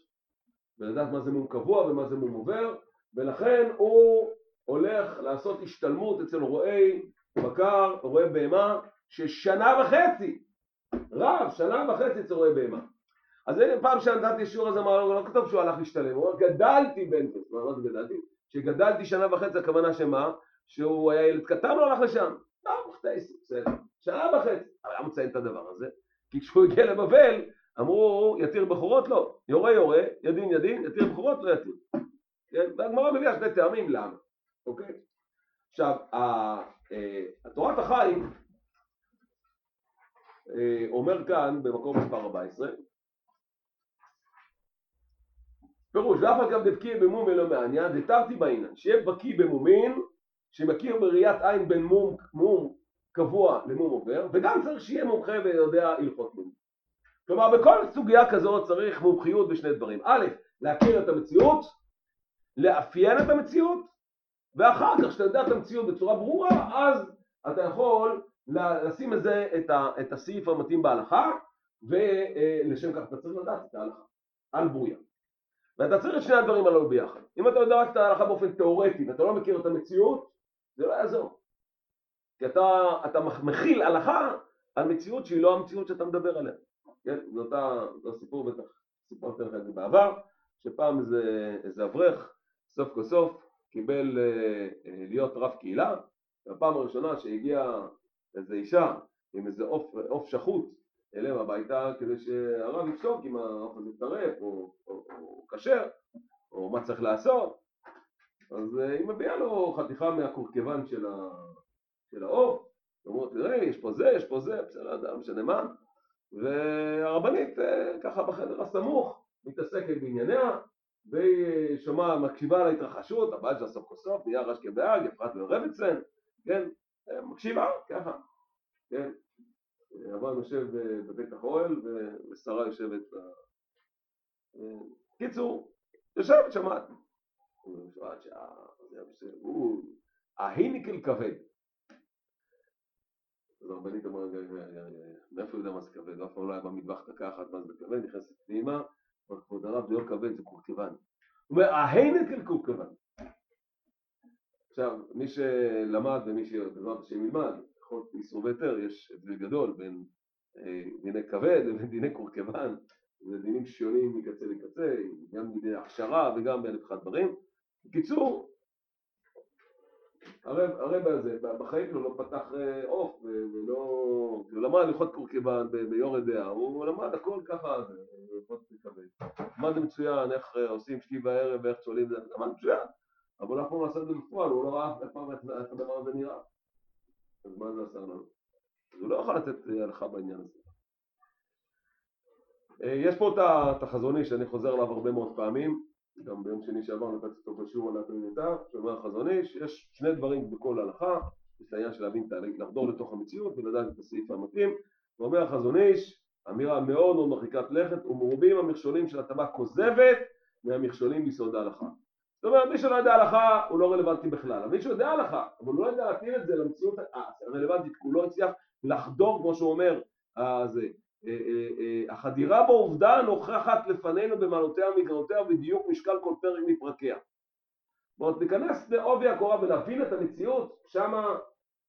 ולדעת מה זה מום קבוע ומה זה מום עובר, ולכן הוא הולך לעשות השתלמות אצל רועי בקר, רועי בהמה, ששנה וחצי רב, שנה וחצי צורך בהמה. אז פעם שנתתי שיעור הזה, אמר לו, לא כתוב שהוא הלך להשתלם, הוא אומר, גדלתי בן פס, מה זה גדלתי? שגדלתי שנה וחצי, הכוונה שמה? שהוא היה ילד קטן, לא הלך לשם. לא, מחטאי, בסדר. שנה וחצי. אבל למה מציין את הדבר הזה? כי כשהוא הגיע לבבל, אמרו, יתיר בכורות? לא. יורה יורה, ידין ידין, יתיר בכורות? לא יתיר. כן? והגמרא מביאה שני טעמים למה, אוקיי? עכשיו, ה- אה, התורת החיים אומר כאן במקום מספר 14 פירוש, ואף על גב דבקי במום ולא מעניין, דתרתי בעניין, שיהיה בקיא במומין, שמכיר בראיית עין בין מום, מום קבוע למום עובר, וגם צריך שיהיה מומחה ויודע הלכות מום. כלומר, בכל סוגיה כזאת צריך מומחיות בשני דברים. א', להכיר את המציאות, לאפיין את המציאות, ואחר כך, כשאתה יודע את המציאות בצורה ברורה, אז אתה יכול לשים את זה, את, ה, את הסעיף המתאים בהלכה, ולשם כך אתה צריך לדעת את ההלכה, על בוריה. ואתה צריך את שני הדברים הללו ביחד. אם אתה יודע רק את ההלכה באופן תיאורטי ואתה לא מכיר את המציאות, זה לא יעזור. כי אתה, אתה מכיל הלכה על מציאות שהיא לא המציאות שאתה מדבר עליה. כן? זה אותה, זה הסיפור בטח, סיפרתי לך את זה בעבר, שפעם איזה, איזה אברך, סוף כל סוף, קיבל אה, אה, להיות רב קהילה, והפעם הראשונה שהגיעה איזו אישה עם איזה עוף, עוף שחוט אליהם הביתה כדי שהרב יפסוק אם העוף הזה טרף או, או, או כשר או מה צריך לעשות. אז אה, היא מביאה לו חתיכה מהקורקבן של, ה, של העוף אומרת תראה יש פה זה יש פה זה בסדר לא משנה מה. והרבנית אה, ככה בחדר הסמוך מתעסקת בענייניה והיא שומעה מקשיבה להתרחשות הבעל שלה סוף כל סוף נהיה רש כבהג אפרת ורבצלן כן? אה, מקשיבה ככה כן אברהם יושב אה, אוהל ו- ושרה יושבת ב... אה, קיצור, יושבת שומעת. שומעת הוא ההיניקל כבד. אז הרבנית אמרה, "רגע, רגע, רגע, רגע, מאיפה יודע מה זה כבד? אף פעם לא היה במטבח דקה אחת מה זה כבד, נכנסת פנימה, אבל כבוד הרב זה לא כבד, זה קורקבן. הוא אומר, ההיניקל קורקבן. עכשיו, מי שלמד ומי שבעזרת השם ילמד, יכול איסור והיתר, יש הבדל גדול בין אה, דיני כבד לבין דיני קורקבן, זה דינים שונים מקצה לקצה, גם דיני הכשרה וגם באלף אחד דברים. בקיצור, הרב, הרב הזה בחיים שלו לא פתח אה, עוף ולא, הוא למד הלכות קורקבן ביורד דעה, הוא למד הכל ככה, הלכות כבד. למד מצוין איך אה, עושים שתי בערב ואיך צולעים, למד מצוין, אבל אף פעם עשה את זה בפועל, הוא לא ראה אף פעם איך הדבר הזה נראה. אז מה זה עשה לנו? אז הוא לא יכול לתת אה, הלכה בעניין הזה. אה, יש פה את ה- את החזון איש שאני חוזר עליו הרבה מאוד פעמים, גם ביום שני שעבר נתתי אותו בשיעור על הטריניטה, שאומר החזון איש, יש שני דברים בכל הלכה, יש העניין של להבין, לחדור לתוך המציאות ולדעת את הסעיף המתאים, ואומר החזון איש, אמירה מאוד מאוד מרחיקת לכת, ומרובים המכשולים של הטבע כוזבת מהמכשולים ביסוד ההלכה. זאת אומרת, מי שלא יודע הלכה הוא לא רלוונטי בכלל, אבל מי שיודע הלכה, אבל הוא לא יודע להתאים את זה למציאות הרלוונטית, כי הוא לא הצליח לחדור, כמו שהוא אומר, אה, זה, אה, אה, אה, החדירה בעובדה נוכחת לפנינו במעלותיה ומגרעותיה ובדיוק משקל כל פרק מפרקיה. זאת אומרת, להיכנס לעובי הקורה ולהבין את המציאות, שמה,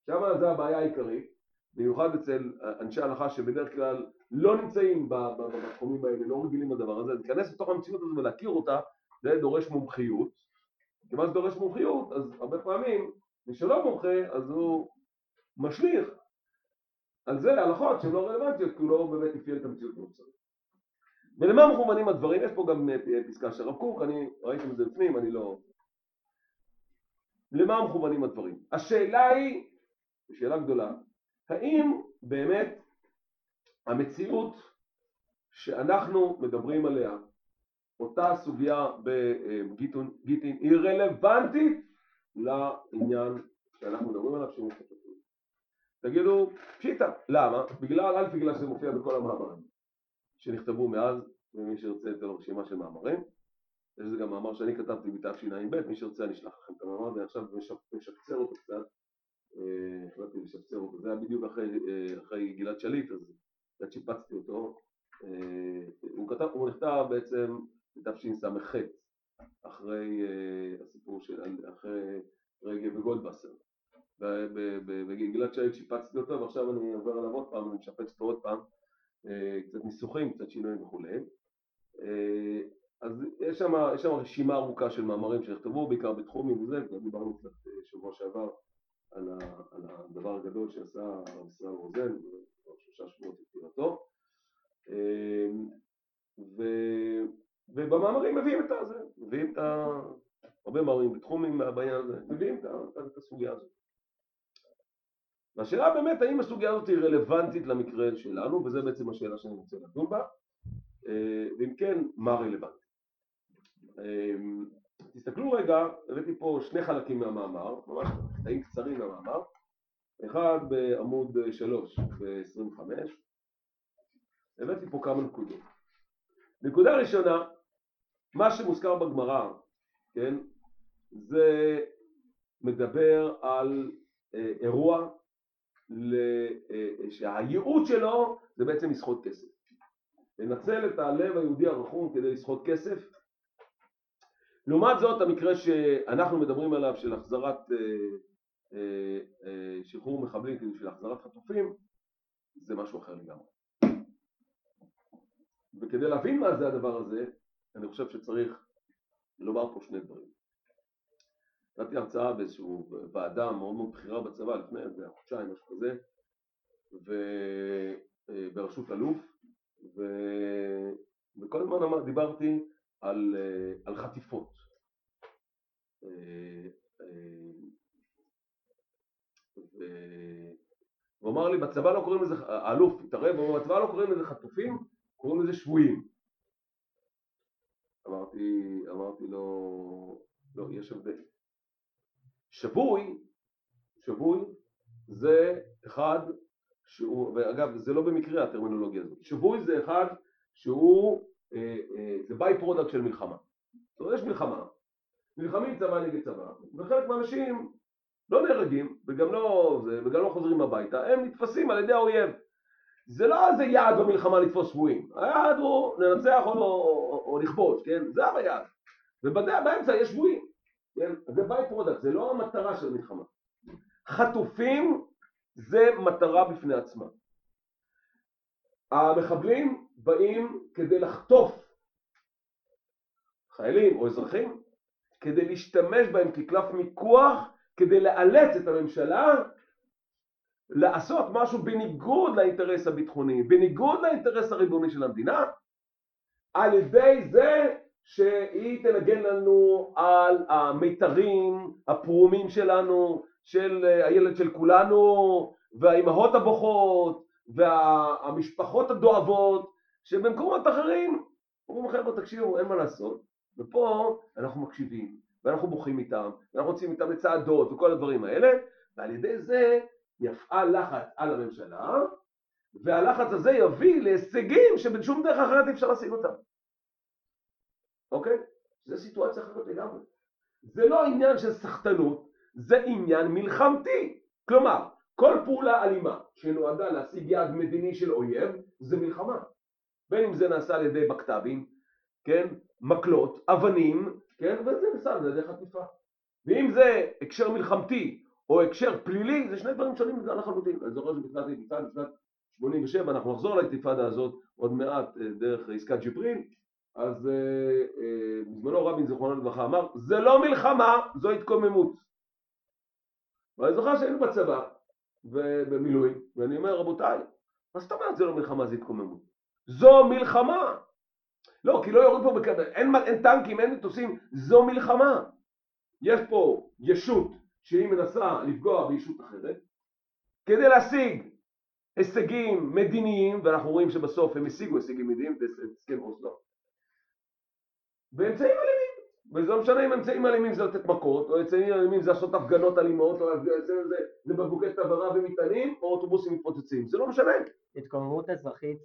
שמה זה הבעיה העיקרית, במיוחד אצל אנשי הלכה שבדרך כלל לא נמצאים בתחומים האלה, לא רגילים לדבר הזה, להיכנס לתוך המציאות הזו ולהכיר אותה, זה דורש מומחיות. כיוון דורש מומחיות, אז הרבה פעמים מי שלא מומחה, אז הוא משליך על זה הלכות שהן לא רלוונטיות, כי הוא לא באמת אפיין את המציאות כמו שצריך. ולמה מכוונים הדברים? יש פה גם אה, פסקה של הרב קוק, אני ראיתם את זה בפנים, אני לא... למה מכוונים הדברים? השאלה היא, שאלה גדולה, האם באמת המציאות שאנחנו מדברים עליה, אותה סוגיה בגיטין, היא רלוונטית לעניין שאנחנו מדברים עליו שהוא מפתח. תגידו, פשיטה, למה? בגלל, א' בגלל שזה מופיע בכל המאמרים שנכתבו מאז, ומי שירצה את הרשימה של מאמרים, יש גם מאמר שאני כתבתי בתשע"ב, מי שירצה אני אשלח לכם את המאמר הזה, עכשיו משפצר אותו קצת, אה, החלטתי לשפצר אותו, זה היה בדיוק אחרי, אה, אחרי גלעד שליט, אז קצת שיפצתי אותו, אה, הוא כתב, הוא נכתב בעצם בתשס"ח, אחרי אה, הסיפור של, אחרי רגב וגולדבסר, בגלעד שליט שיפצתי אותו ועכשיו אני עובר עליו עוד פעם, אני משפץ אותו עוד פעם, אה, קצת ניסוחים, קצת שינויים וכולי. אה, אז יש שם, רשימה ארוכה של מאמרים שנכתבו, בעיקר בתחומים וזה, כבר דיברנו קצת שבוע שעבר על, על הדבר הגדול שעשה הרב ישראל רוזן, שלושה שבועות לפטירתו. אה, ו, ובמאמרים מביאים את הזה, מביאים את ה... הרבה מאמרים בתחומים בעניין הזה, מביאים את, הסוגיה הזאת. והשאלה באמת האם הסוגיה הזאת היא רלוונטית למקרה שלנו, וזה בעצם השאלה שאני רוצה לדון בה, אה, ואם כן, מה רלוונטי. אה, תסתכלו רגע, הבאתי פה שני חלקים מהמאמר, ממש קטעים קצרים מהמאמר, אחד בעמוד 3 ב-25, הבאתי פה כמה נקודות. נקודה ראשונה, מה שמוזכר בגמרא, כן, זה מדבר על אה, אירוע ל- אה, שהייעוד שלו זה בעצם לסחוט כסף. לנצל את הלב היהודי הרחום כדי לסחוט כסף. לעומת זאת המקרה שאנחנו מדברים עליו של החזרת, אה, אה, אה, שחרור מחבלים, כאילו של החזרת חטופים, זה משהו אחר לגמרי. וכדי להבין מה זה הדבר הזה, אני חושב שצריך לומר פה שני דברים. נתתי הרצאה באיזושהי ועדה מאוד מאוד בכירה בצבא לפני איזה חודשיים, משהו כזה, ובראשות אלוף, ו... וכל הזמן אמר, דיברתי על, אה, על חטיפות. אה, אה, ו... הוא אמר לי, בצבא לא קוראים לזה, האלוף התערב, הוא אמר, בצבא לא קוראים לזה חטופים, קוראים לזה שבויים. אמרתי, אמרתי לו, לא, יש הבדל. שבוי, שבוי זה אחד שהוא, ואגב זה לא במקרה הטרמינולוגיה הזאת, שבוי זה אחד שהוא, אה, אה, זה by-product של מלחמה. זאת אומרת יש מלחמה, נלחמים צבא נגד צבא, וחלק מהאנשים לא נהרגים וגם לא, וגם לא חוזרים הביתה, הם נתפסים על ידי האויב. זה לא איזה יעד במלחמה לתפוס שבויים, היעד הוא לנצח או, או, או לכבוש, כן? זה היעד. ובאמצע יש שבויים. כן? זה by-product, זה לא המטרה של המלחמה. חטופים זה מטרה בפני עצמה. המחבלים באים כדי לחטוף חיילים או אזרחים, כדי להשתמש בהם כקלף מיקוח, כדי לאלץ את הממשלה לעשות משהו בניגוד לאינטרס הביטחוני, בניגוד לאינטרס הריבוני של המדינה, על ידי זה שהיא תנגן לנו על המיתרים הפרומים שלנו, של הילד של כולנו, והאימהות הבוכות, והמשפחות הדואבות, שבמקומות אחרים אומרים חבר'ה תקשיבו אין מה לעשות, ופה אנחנו מקשיבים, ואנחנו בוכים איתם, ואנחנו יוצאים איתם לצעדות וכל הדברים האלה, ועל ידי זה יפעל לחץ על הממשלה, והלחץ הזה יביא להישגים שבשום דרך אחרת אי אפשר להשיג אותם. אוקיי? זו סיטואציה אחרת לגמרי. זה לא עניין של סחטנות, זה עניין מלחמתי. כלומר, כל פעולה אלימה שנועדה להשיג יעד מדיני של אויב, זה מלחמה. בין אם זה נעשה על ידי בקת"בים, כן? מקלות, אבנים, כן? וזה בסדר, זה דרך חטיפה. ואם זה הקשר מלחמתי או הקשר פלילי, זה שני דברים שונים לחלוטין. אני זוכר שבשנת בשנת 87, אנחנו נחזור לאינתיפאדה הזאת עוד מעט אה, דרך עסקת ג'יבריל, אז אה, אה, בזמנו רבין זיכרונו לברכה אמר, זה לא מלחמה, זו התקוממות. ואני זוכר שהיינו בצבא, במילואים, ואני אומר, רבותיי, מה זאת אומרת זה לא מלחמה, זה התקוממות? זו מלחמה! לא, כי לא יורים פה בכדור, אין, אין טנקים, אין מטוסים, זו מלחמה. יש פה ישות שהיא מנסה לפגוע בישות אחרת, כדי להשיג הישגים מדיניים, ואנחנו רואים שבסוף הם השיגו הישגים מדיניים, הסכם אוסלו, באמצעים אלימים. וזה לא משנה אם אמצעים אלימים זה לתת מכות, או אמצעים אלימים זה לעשות הפגנות אלימות, או אמצעים זה, זה בקבוקי תבערה ומטענים, או אוטובוסים מתפוצצים, זה לא משנה. התקוממות אזרחית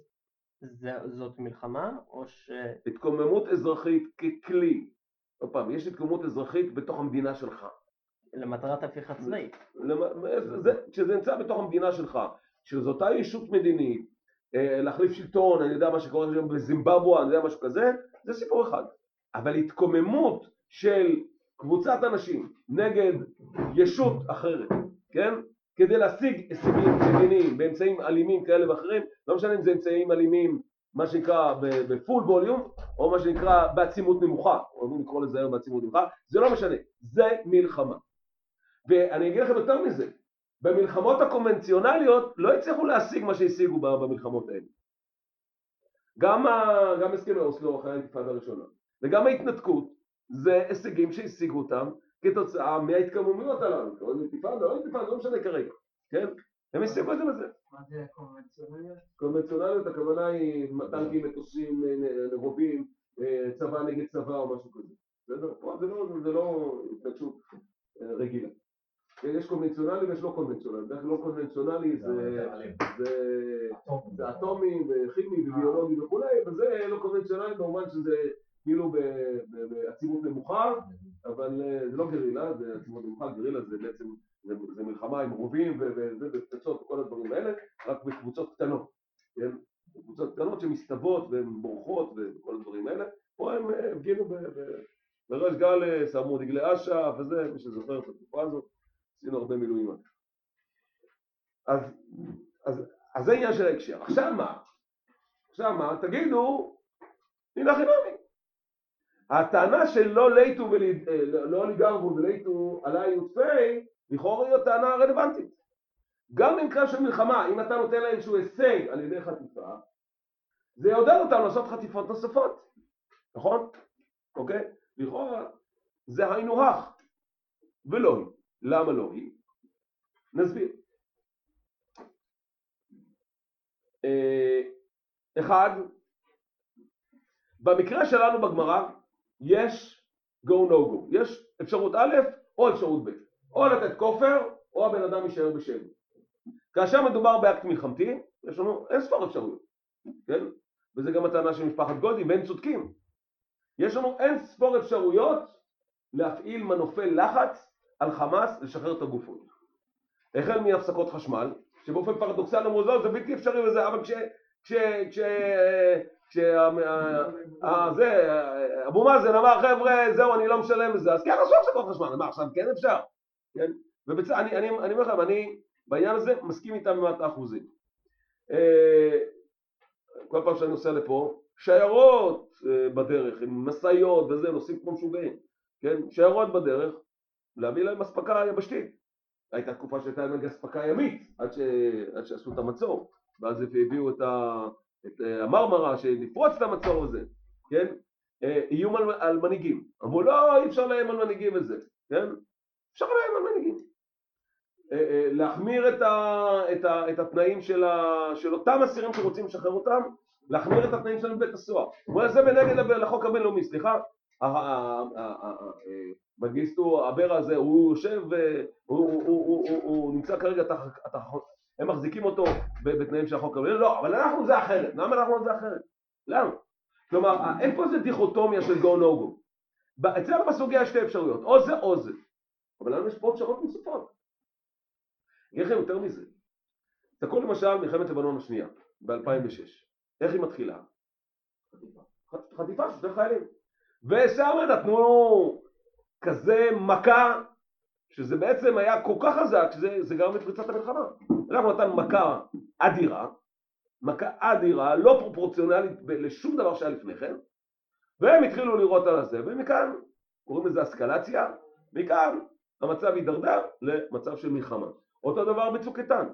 זה, זאת מלחמה, או ש... התקוממות אזרחית ככלי, עוד פעם, יש התקוממות אזרחית בתוך המדינה שלך. למטרת הפיכה צבאית. כשזה נמצא בתוך המדינה שלך, שזו אותה ישות מדינית, אה, להחליף שלטון, אני יודע מה שקורה היום בזימבבואה, אני יודע משהו כזה, זה סיפור אחד. אבל התקוממות של קבוצת אנשים נגד ישות אחרת, כן? כדי להשיג הישגים מדיניים באמצעים אלימים כאלה ואחרים, לא משנה אם זה אמצעים אלימים, מה שנקרא בפול ווליום, או מה שנקרא בעצימות נמוכה, אוהבים לקרוא לזה היום בעצימות נמוכה, זה לא משנה, זה מלחמה. ואני אגיד לכם יותר מזה, במלחמות הקונבנציונליות לא הצליחו להשיג מה שהשיגו במלחמות האלה. גם, ה- גם הסכמי אוסלו אחרי האינתיפאדה הראשונה, וגם ההתנתקות, זה הישגים שהשיגו אותם כתוצאה מההתקוממויות הללו, או אינתיפאדה, או אינתיפאדה, לא משנה כרגע, כן? הם השיגו את זה בזה. מה זה קונבנציונליות? קונבנציונליות הכוונה היא טנקים, מטוסים, נ- רובים, אה, צבא נגד צבא או משהו כזה. בסדר? פה זה לא, לא התנגשות אה, רגילה. יש קונבנציונלי ויש לא קונבנציונלי. בדרך כלל לא קונבנציונלי זה, אטומי. וכימי וביולוגי וכולי, וזה לא קונבנציונלי במובן שזה כאילו בעצימות נמוכה, אבל אה, זה לא גרילה, זה עצימות נמוכה, גרילה זה בעצם, זה, מלחמה עם רובים ופצצות וכל הדברים האלה, רק בקבוצות קטנות, כן? קבוצות קטנות שמסתוות והן בורחות וכל הדברים האלה, פה הם אה, הפגינו בריש גל, אה, שמו דגלי אש"ף וזה, מי שזוכר את התקופה הזאת, עשינו הרבה מילואים. זה. אז, אז, אז זה עניין של ההקשר. עכשיו מה? עכשיו מה? תגידו, הנה חינמי. הטענה של לא ליטו וליד, אה, לא ליגרבו וליטו עלי ותפי, לכאורה היא טענה רלוונטית. גם במקרה של מלחמה, אם אתה נותן להם איזשהו הישג על ידי חטיפה, זה יעודד אותם לעשות חטיפות נוספות, נכון? אוקיי? לכאורה זה היינו הך, ולא היא. למה לא היא? נסביר. אה, אחד, במקרה שלנו בגמרא יש go no go, יש אפשרות א' או אפשרות ב', או לתת כופר או הבן אדם יישאר בשבי. כאשר מדובר באקט מלחמתי, יש לנו אין ספור אפשרויות, כן? וזה גם הטענה של משפחת גולדי, והם צודקים. יש לנו אין ספור אפשרויות להפעיל מנופי לחץ על חמאס לשחרר את הגופות. החל מהפסקות חשמל, שבאופן פרדוקסלי מוזר זה בלתי אפשרי וזה, אבל כש... כש... כש... כש... אה, זה, אבו מאזן אמר חבר'ה זהו אני לא משלם בזה אז כן עשו הפסקות חשמל, מה עכשיו כן אפשר, כן? אני, אומר לכם, אני בעניין הזה מסכים איתם במאת האחוזים. אה, כל פעם שאני נוסע לפה, שיירות אה, בדרך עם משאיות וזה, נוסעים כמו משוגעים, כן? שיירות בדרך, להביא להם אספקה יבשתית. הייתה תקופה שהייתה להם אספקה ימית עד, ש... עד שעשו את המצור, ואז הביאו את, ה... את אה, המרמרה שנפרוץ את המצור הזה, כן? אה, איום על, על מנהיגים. אמרו לא, אי אפשר לאיים על מנהיגים וזה, כן? אפשר לאיים על מנהיגים. אה, להחמיר את, ה... את, ה... את התנאים של, ה... של אותם אסירים שרוצים לשחרר אותם, להחמיר את התנאים שלהם בבית הסוהר. זה בנגד לחוק הבינלאומי, סליחה. מנגיסטו, אברה הזה, הוא יושב, הוא נמצא כרגע תחת, הם מחזיקים אותו בתנאים של החוק לא, אבל אנחנו זה אחרת, למה אנחנו זה אחרת? למה? כלומר, אין פה איזה דיכוטומיה של go no go. אצלנו בסוגיה יש שתי אפשרויות, או זה או זה, אבל לנו יש פה אפשרויות נוספות. אני אגיד לכם יותר מזה, תקעו למשל מלחמת לבנון השנייה, ב-2006, איך היא מתחילה? חטיפה של שני חיילים. ושם נתנו כזה מכה, שזה בעצם היה כל כך חזק, שזה גרם לפריצת המלחמה. אנחנו נתנו מכה אדירה, מכה אדירה, לא פרופורציונלית לשום דבר שהיה לפני כן, והם התחילו לראות על הזה, ומכאן, קוראים לזה אסקלציה, מכאן המצב הידרדר למצב של מלחמה. אותו דבר בצוק איתן,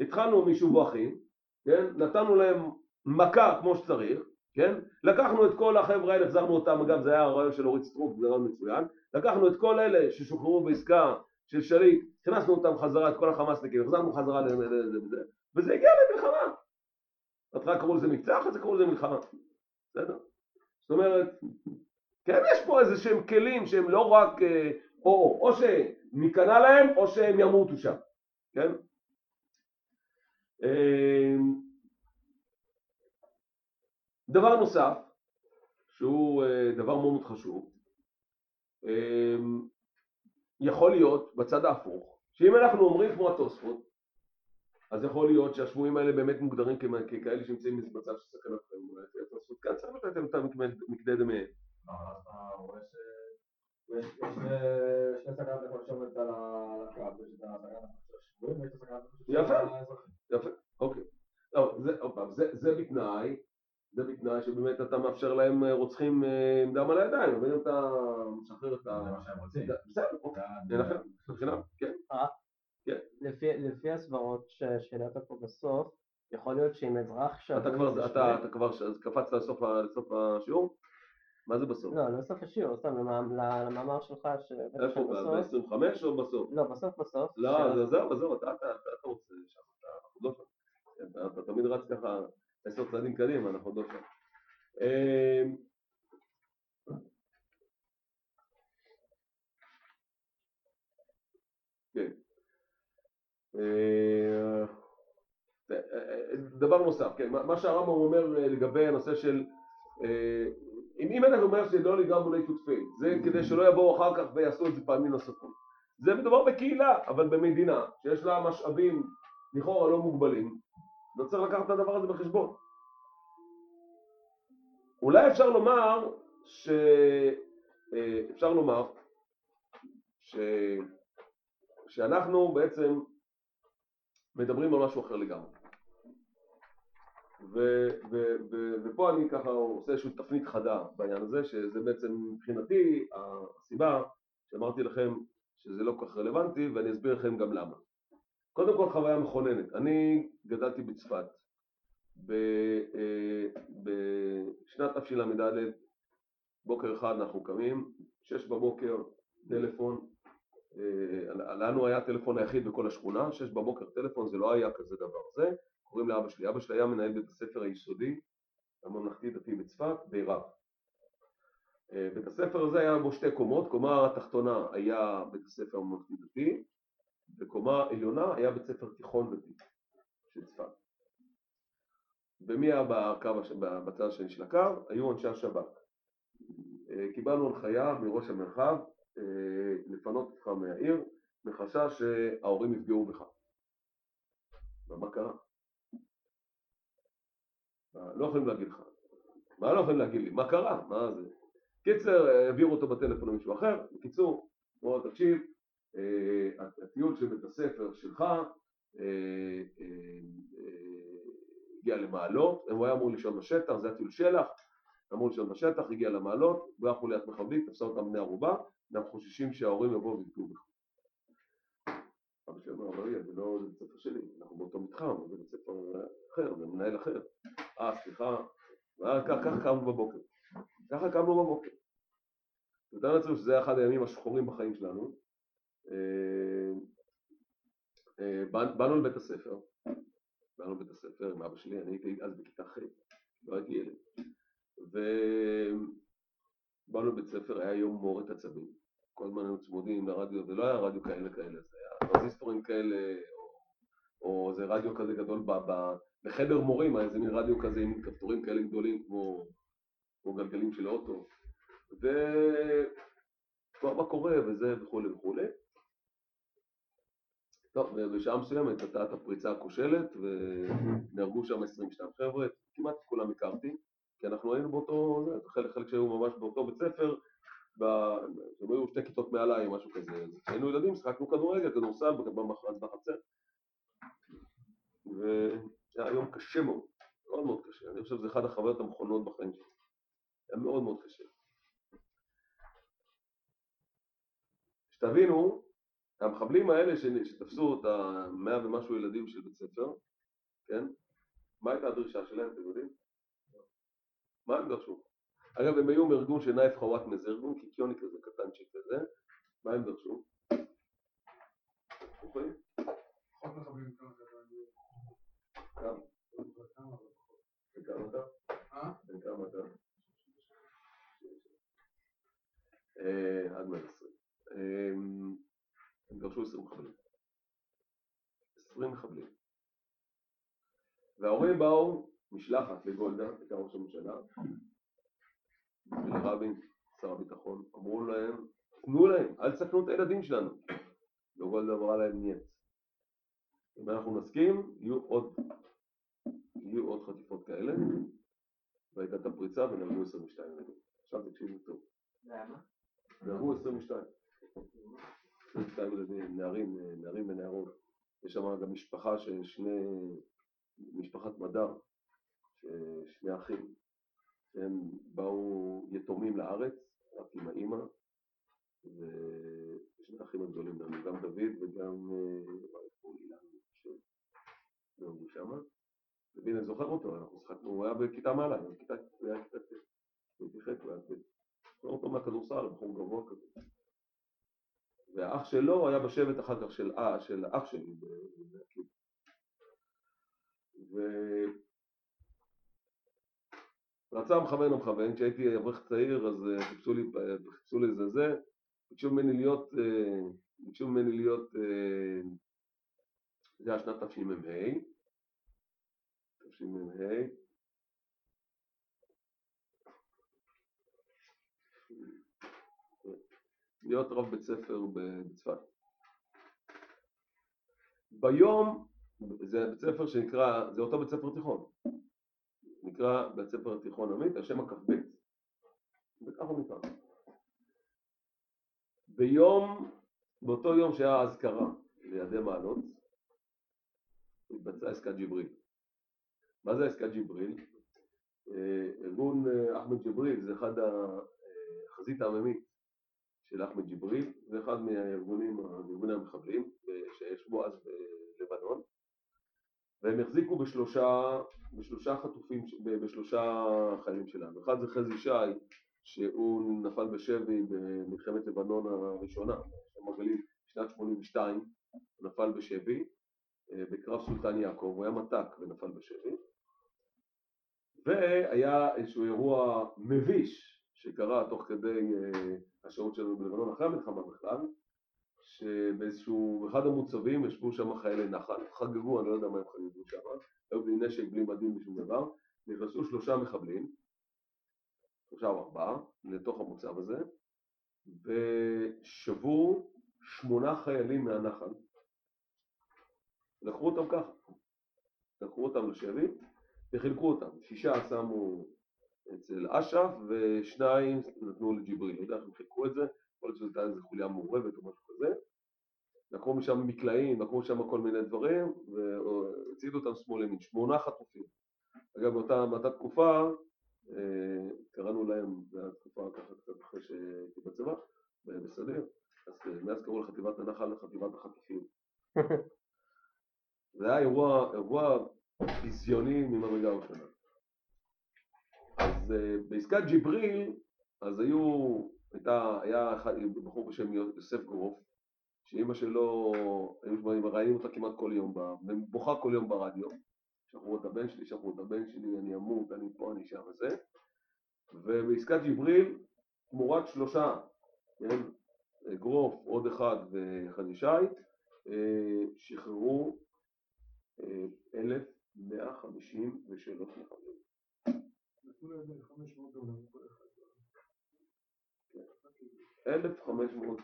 התחלנו משובו אחים, כן? נתנו להם מכה כמו שצריך, כן? לקחנו את כל החבר'ה האלה, החזרנו אותם, אגב זה היה הרעיון של אורית סטרוק, זה רעיון מצוין, לקחנו את כל אלה ששוחררו בעסקה של שליט, הכנסנו אותם חזרה, את כל החמאסניקים, החזרנו חזרה לזה וזה, הגיע למלחמה. בהתחלה קראו לזה מבצע, אחרי זה קראו לזה מלחמה, בסדר? זאת אומרת, כן יש פה איזה שהם כלים שהם לא רק או, או שניכנע להם או שהם ימותו שם, כן? דבר נוסף, שהוא דבר מאוד מאוד חשוב, יכול להיות בצד ההפוך, שאם אנחנו אומרים כמו התוספות, אז יכול להיות שהשבויים האלה באמת מוגדרים ככאלה שנמצאים במצב של סכנת חיים, אולי התוספות כאן צריך לתת אותם מכדי דמיהם. אתה רואה שיש שני סכנת נפשות על הקו, יש את הסכנת שבויים ויש את הסכנת יפה. יפה, אוקיי. לא, זה, זה בתנאי, זה בתנאי שבאמת אתה מאפשר להם אה, רוצחים אה, עם דם על הידיים, אבל אם אתה משחרר את זה ה... מה שהם רוצים. בסדר, אוקיי, זה- זה לכם, מבחינה, כן. לפי, לפי הסברות ש- שהעלית פה בסוף, יכול להיות שאם אזרח שבוי... אתה כבר, זה ש- קפצת לסוף לסוף השיעור? מה זה בסוף? לא, לא סוף השיעור, סתם למאמר- למאמר שלך שהבאת איפה, שם בסוף. ב-25 או בסוף? לא, בסוף בסוף. לא, ש- זה- זהו, זהו, אתה רוצה שם, אתה- לא. כן, אתה תמיד רץ ככה עשר צעדים קדימה, אנחנו לא שם. אמ, כן. אה, דבר נוסף, כן, מה מה שהרמב"ם אומר אה, לגבי הנושא של אה, אם אם אתה אומר שלא לגמרי לא יתותפי, זה כדי שלא יבואו אחר כך ויעשו את זה פעמים נוספות. זה מדובר בקהילה, אבל במדינה שיש לה משאבים לכאורה לא מוגבלים, לא צריך לקחת את הדבר הזה בחשבון. אולי אפשר לומר ש... אה, אפשר לומר ש... שאנחנו בעצם מדברים על משהו אחר לגמרי. ו, ו, ו, ופה אני ככה עושה איזושהי תפנית חדה בעניין הזה, שזה בעצם מבחינתי הסיבה שאמרתי לכם שזה לא כל כך רלוונטי, ואני אסביר לכם גם למה. קודם כל חוויה מכוננת. אני גדלתי בצפת. אה, בשנת תשל"ד, בוקר אחד אנחנו קמים, שש בבוקר, טלפון, אה, לנו היה הטלפון היחיד בכל השכונה, שש בבוקר טלפון, זה לא היה כזה דבר. זה קוראים לאבא שלי. אבא שלי היה מנהל בית הספר היסודי, הממלכתי דתי בצפת, בעיראק. אה, בית הספר הזה היה בו שתי קומות, קומה התחתונה היה בית הספר הממלכתי דתי, וקומה עליונה היה בית ספר תיכון דתי של צפת. ומי היה בקו, בצד השני של הקו? היו אנשי השב"כ. אה, קיבלנו הנחיה מראש המרחב אה, לפנות אותך מהעיר מחשש שההורים יפגעו בך. ומה קרה? לא יכולים להגיד לך. מה לא יכולים להגיד לי? מה קרה? מה זה? קיצר, העבירו אותו בטלפון למישהו אחר. בקיצור, בוא תקשיב, אה, הטיול של בית הספר שלך אה, אה, אה, הגיע למעלות, הוא היה אמור לישון בשטח, זה היה טיול שלח, אמור לישון בשטח, הגיע למעלות, הוא היה חוליית מחבלים, תפסה אותם בני ערובה, והם חוששים שההורים יבואו ויפגעו בך. אבא שלי אומר, אבל זה לא בית ספר שלי, אנחנו באותו מתחם, זה בית ספר אחר, זה מנהל אחר. אה, סליחה, ככה קמנו בבוקר. ככה קמנו בבוקר. נתן לעצמנו שזה היה אחד הימים השחורים בחיים שלנו. אה, אה, באנו לבית הספר, באנו לבית הספר עם אבא שלי, אני הייתי אז בכיתה ח', לא הייתי ילד. ובאנו לבית ספר, היה יום מורת עצבים. כל הזמן היינו צמודים לרדיו, זה לא היה רדיו כאלה כאלה, זה היה טרנזיסטורים כאלה, או, או זה רדיו כזה גדול ב, ב, בחדר מורים, היה איזה מין רדיו כזה עם כפתורים כאלה גדולים כמו, כמו גלגלים של אוטו. וכבר מה קורה וזה וכולי וכולי. טוב, ובשעה מסוימת הייתה את הפריצה הכושלת ונהרגו שם 22 חבר'ה, כמעט את כולם הכרתי, כי אנחנו היינו באותו, חלק, חלק שהיו ממש באותו בית ספר, ב- הם היו שתי כיתות מעליי, משהו כזה, אז כשהיינו ילדים שחקנו כדורגל, כדורסל, במחרץ בחצר. והיה יום קשה מאוד, מאוד מאוד קשה, אני חושב שזה אחת החוויות המכונות בחיים שלי. היה מאוד מאוד קשה. שתבינו, המחבלים האלה שתפסו את המאה ומשהו ילדים של בית ספר, כן? מה הייתה הדרישה שלהם, אתם יודעים? מה הם דרשו? אגב, הם היו מארגון של נייף חוואטמה, זה ארגון קיקיוני כזה, קטנצ'יק כזה. מה הם דרשו? זוכרים? אה? אה, עד 120. דרשו 20 מחבלים. 20 מחבלים. וההורים באו משלחת לגולדה, הייתה ראש הממשלה, ולרבין, שר הביטחון, אמרו להם, תנו להם, אל תסכנו את הילדים שלנו. וגולדה אמרה להם נייט. אם אנחנו נסכים, יהיו עוד, יהיו עוד חטיפות כאלה, והייתה את הפריצה ונהרגו 22 ילדים. עכשיו תקשיבו טוב. למה? נהרגו 22. 22 ילדים, נערים, נערים ונערות. יש שם גם משפחה של שני, משפחת מדר, שני אחים, הם באו יתומים לארץ, רק עם האימא, ושני האחים הגדולים לנו, גם דוד וגם הוא אילן, נולדו שמה. והנה, אני זוכר אותו, אנחנו שחקנו, הוא היה בכיתה מעלה, הוא היה הוא היה בכיתה ט', הוא ח', הוא היה ט'. זוכר אותו מהכדורסל, בחור גבוה כזה. והאח שלו היה בשבט אחר כך של, אה, של אח שלי. ורצה המכוון המכוון, כשהייתי אברך צעיר אז אה, חיפשו לי, חיפשו לי איזה זה, ביקשו ממני להיות, אה, ביקשו ממני להיות, אה, זה היה שנת תשמ"ה, תשמ"ה, להיות רב בית ספר בצפת. ביום, זה בית ספר שנקרא, זה אותו בית ספר תיכון, נקרא בית ספר תיכון עמית על שם הכ"ב, וככה הוא נקרא. ביום, באותו יום שהיה אזכרה לידי מעלות, התבצעה עסקת ג'יבריל. מה זה עסקת ג'יבריל? אה, ארגון אה, אחמד ג'יבריל זה אחד החזית העממית של אחמד ג'יבריל, זה אחד מהארגונים, ארגוני המחבלים שישבו אז בלבנון, והם החזיקו בשלושה, בשלושה חטופים, בשלושה חיילים שלנו. אחד זה חזי שי, שהוא נפל בשבי במלחמת לבנון הראשונה, בגליל, שנת 82, הוא נפל בשבי, אה, בקרב סולטן יעקב, הוא היה מת"ק ונפל בשבי, והיה איזשהו אירוע מביש שקרה תוך כדי השהות שלנו בלבנון אחרי המלחמה בכלל, שבאיזשהו, אחד המוצבים ישבו שם חיילי נחל, חגגו, אני לא יודע מה הם חגגו שם, היו בלי נשק, בלי מדים, בלי שום דבר, נכנסו שלושה מחבלים, שלושה או ארבעה, לתוך המוצב הזה, ושבו שמונה חיילים מהנחל, לקחו אותם ככה, לקחו אותם לשבי וחילקו אותם, שישה שמו אצל אש"ף ושניים נתנו לג'יבריל, לא יודע איך הם חילקו את זה, יכול להיות שזו הייתה איזה חוליה מעורבת או משהו כזה, לקחו משם מקלעים, לקחו משם כל מיני דברים והצעידו אותם שמאל ימין, שמונה חטופים. אגב באותה, באותה תקופה אה, קראנו להם, זו הייתה תקופה ככה קצת אחרי שהייתי בצבא, בסדיר, אז אה, מאז קראו לחטיבת הנחל לחטיבת החטופים. זה היה אירוע, אירוע ביזיוני ממדרגה ראשונה. אז uh, בעסקת ג'יבריל, אז היו, הייתה, היה בחור בשם יוסף גרוף, שאימא שלו, היו מראיינים אותה כמעט כל יום, בוכה כל יום ברדיו, שחררו את הבן שלי, שחררו את הבן שלי, אני אמות, אני פה, אני שם וזה, ובעסקת ג'יבריל, תמורת שלושה, כן, גרוף, עוד אחד וחנישי, אה, שחררו 1,153 מחבלים. נתנו להם 500 דולר כל אחד. 1,500.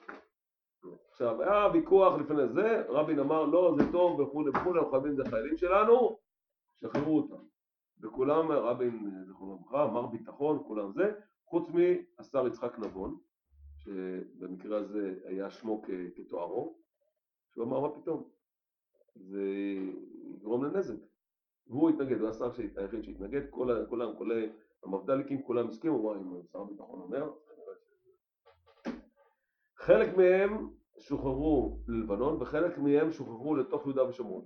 עכשיו, היה ויכוח לפני זה, רבין אמר לא, זה טוב וכולי וכולי, חייבים, זה חיילים שלנו, שחררו אותם. וכולם, רבין, זכרונו לברכה, אמר ביטחון, כולם זה, חוץ מהשר יצחק נבון, שבמקרה הזה היה שמו כתוארו, שהוא אמר מה פתאום, זה יגרום לנזק. והוא התנגד, הוא השר היחיד שהתנגד, כל, כולם, כולל המפד"ליקים, כולם הסכימו, מה אם שר הביטחון אומר? חלק מהם שוחררו ללבנון וחלק מהם שוחררו לתוך יהודה ושומרון.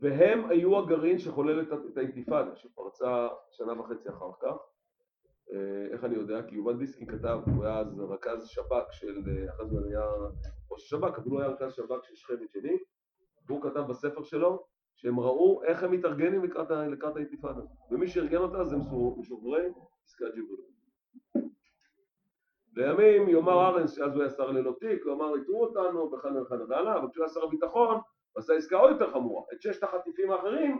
והם היו הגרעין שחולל את האינתיפאדה שפרצה שנה וחצי אחר כך. אה, איך אני יודע? כי יובל דיסקי כתב, הוא היה אז רכז שב"כ של, אה, אחרי זה היה ראש שב"כ, אבל הוא היה רכז שב"כ של שכם ושני, והוא כתב בספר שלו שהם ראו איך הם מתארגנים לקראת, לקראת האינתיפאדה, ומי שארגן אותה זה משוחררי עסקת ג'יבריל. לימים יאמר ארנס, שאז הוא היה שר ללא תיק, הוא אמר יתרו אותנו וכן וכן והלאה, אבל כשהוא היה שר הביטחון, הוא עשה עסקה עוד יותר חמורה. את ששת החטיפים האחרים,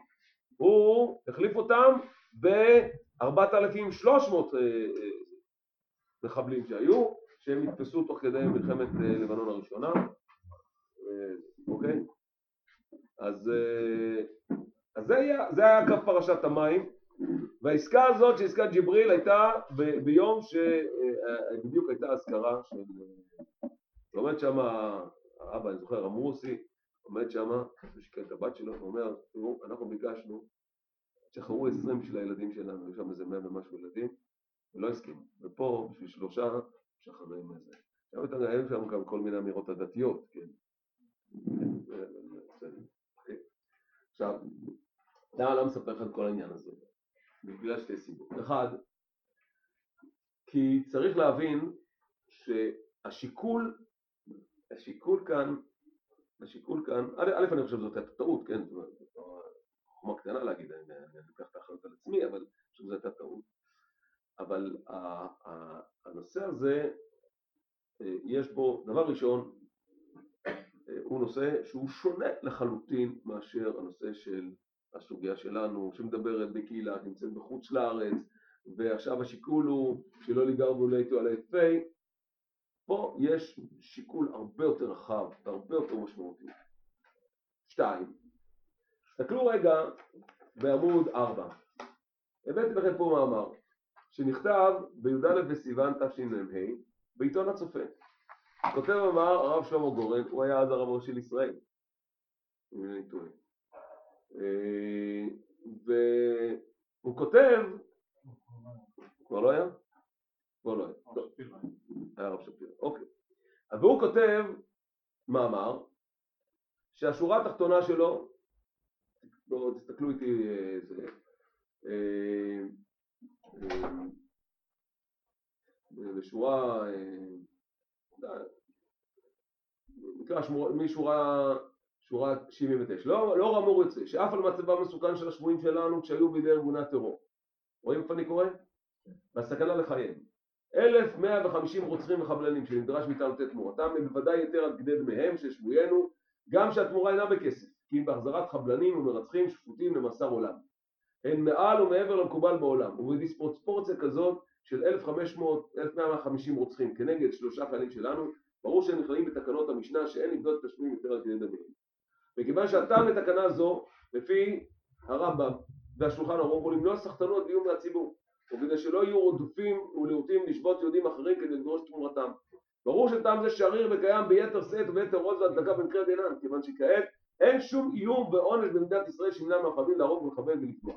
הוא החליף אותם ב-4,300 אה, אה, מחבלים שהיו, שהם נתפסו תוך כדי מלחמת אה, לבנון הראשונה. אוקיי? אז, אז זה היה, זה היה קו פרשת המים. והעסקה הזאת של עסקת ג'יבריל הייתה ב- ביום שבדיוק הייתה אזכרה של... אומרת שם האבא, אני זוכר, המורסי, עומד שם, ושיקר את הבת שלו, ואומר, תראו, אנחנו ביקשנו, שחררו 20 של הילדים שלנו, יש שם איזה 100 ומשהו ילדים, ולא הסכימו. ופה, בשביל שלושה, משחררים את זה. עכשיו שם גם כל מיני אמירות הדתיות, כן. כן, זה- זה בסדר. אוקיי. עכשיו, למה לא מספר לך את כל העניין הזה? בגלל שתי סיבות. אחד, כי צריך להבין שהשיקול, השיקול כאן, השיקול כאן, א', אני חושב שזאת הייתה טעות, כן, אומרת, זאת חוכמה קטנה להגיד, אני, לוקח את האחריות על עצמי, אבל אני חושב שזו הייתה טעות. אבל הנושא הזה, אה, יש בו, דבר ראשון, הוא נושא שהוא שונה לחלוטין מאשר הנושא של הסוגיה שלנו, שמדברת בקהילה, נמצאת בחוץ לארץ, ועכשיו השיקול הוא שלא לגרבו לאיתו על האפי, פה יש שיקול הרבה יותר רחב והרבה יותר משמעותי. שתיים, תסתכלו רגע בעמוד ארבע. הבאתי לכם פה מאמר שנכתב בי"א בסיוון תשמ"ה בעיתון הצופה. כותב מאמר הרב שלמה גורן, הוא היה אז הרב הראשי לישראל, אם אני טועה. אה, והוא כותב, כבר לא היה? כבר לא היה. היה הרב שפירא, אוקיי. אז הוא כותב מאמר שהשורה התחתונה שלו, בואו תסתכלו איתי, אה, זה, בשורה, אה, נקרא שמור- משורה שורה 79, לא, לא רמור יוצא, שאף על מצבם המסוכן של השבויים שלנו כשהיו בידי ארגוני הטרור. רואים איפה אני קורא? והסכנה לחייהם. 1,150 רוצחים וחבלנים שנדרש מאיתנו לתת תמורתם, הם בוודאי יותר עד כדי דמיהם של שבויינו, גם שהתמורה אינה בכסף, כי אם בהחזרת חבלנים ומרצחים שפוטים למאסר עולם. הן מעל ומעבר למקובל בעולם, ובדיספרופורציה כזאת של 1,500, 1,150 רוצחים כנגד שלושה חיילים שלנו, ברור שהם נכללים בתקנות המשנה שאין לבדוק תשלומים יותר על כדי דמיהם. מכיוון שהטעם לתקנה זו, לפי הרמב"ם והשולחן ערוך, הוא למנוע סחטנות ואיום מהציבור. וכדי שלא יהיו רודפים ולהוטים לשבות יהודים אחרים כדי לדרוש תמורתם. ברור שטעם זה שריר וקיים ביתר שאת וביתר עוז והצדקה במקרה דינן, כיוון שכעת אין שום איום ועונש במדינת ישראל שימנע מהחבים להרוג ולחבל ולפגוע.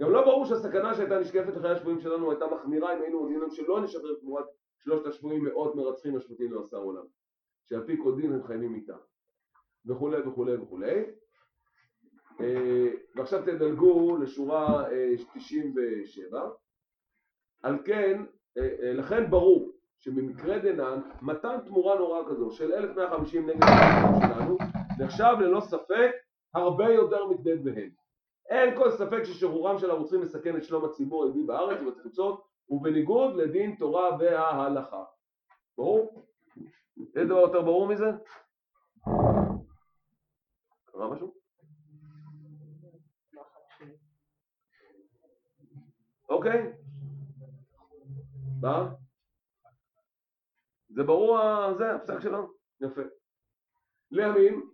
גם לא ברור שהסכנה שהייתה נשקפת לחיי השבויים שלנו הייתה מחמירה אם היינו מודיעים להם שלא נשחרר תמורת שלושת השבויים מאות מרצחים השפוטים למאסר עולם, שעל פי כל דין הם חייבים איתם, וכולי וכולי וכולי. אה, ועכשיו תדלגו לשורה אה, 97. על כן, אה, אה, לכן ברור שבמקרה דנן, מתן תמורה נוראה כזו של 1,150 נגד שלנו, נחשב ללא ספק הרבה יותר מתנד בהם. אין כל ספק ששחרורם של הרוצחים מסכן את שלום הציבור היהודי בארץ ובתפוצות, ובניגוד לדין תורה וההלכה. ברור? יש דבר יותר ברור מזה? קרה משהו? אוקיי? מה? זה ברור, זה הפסק שלנו? יפה. לימים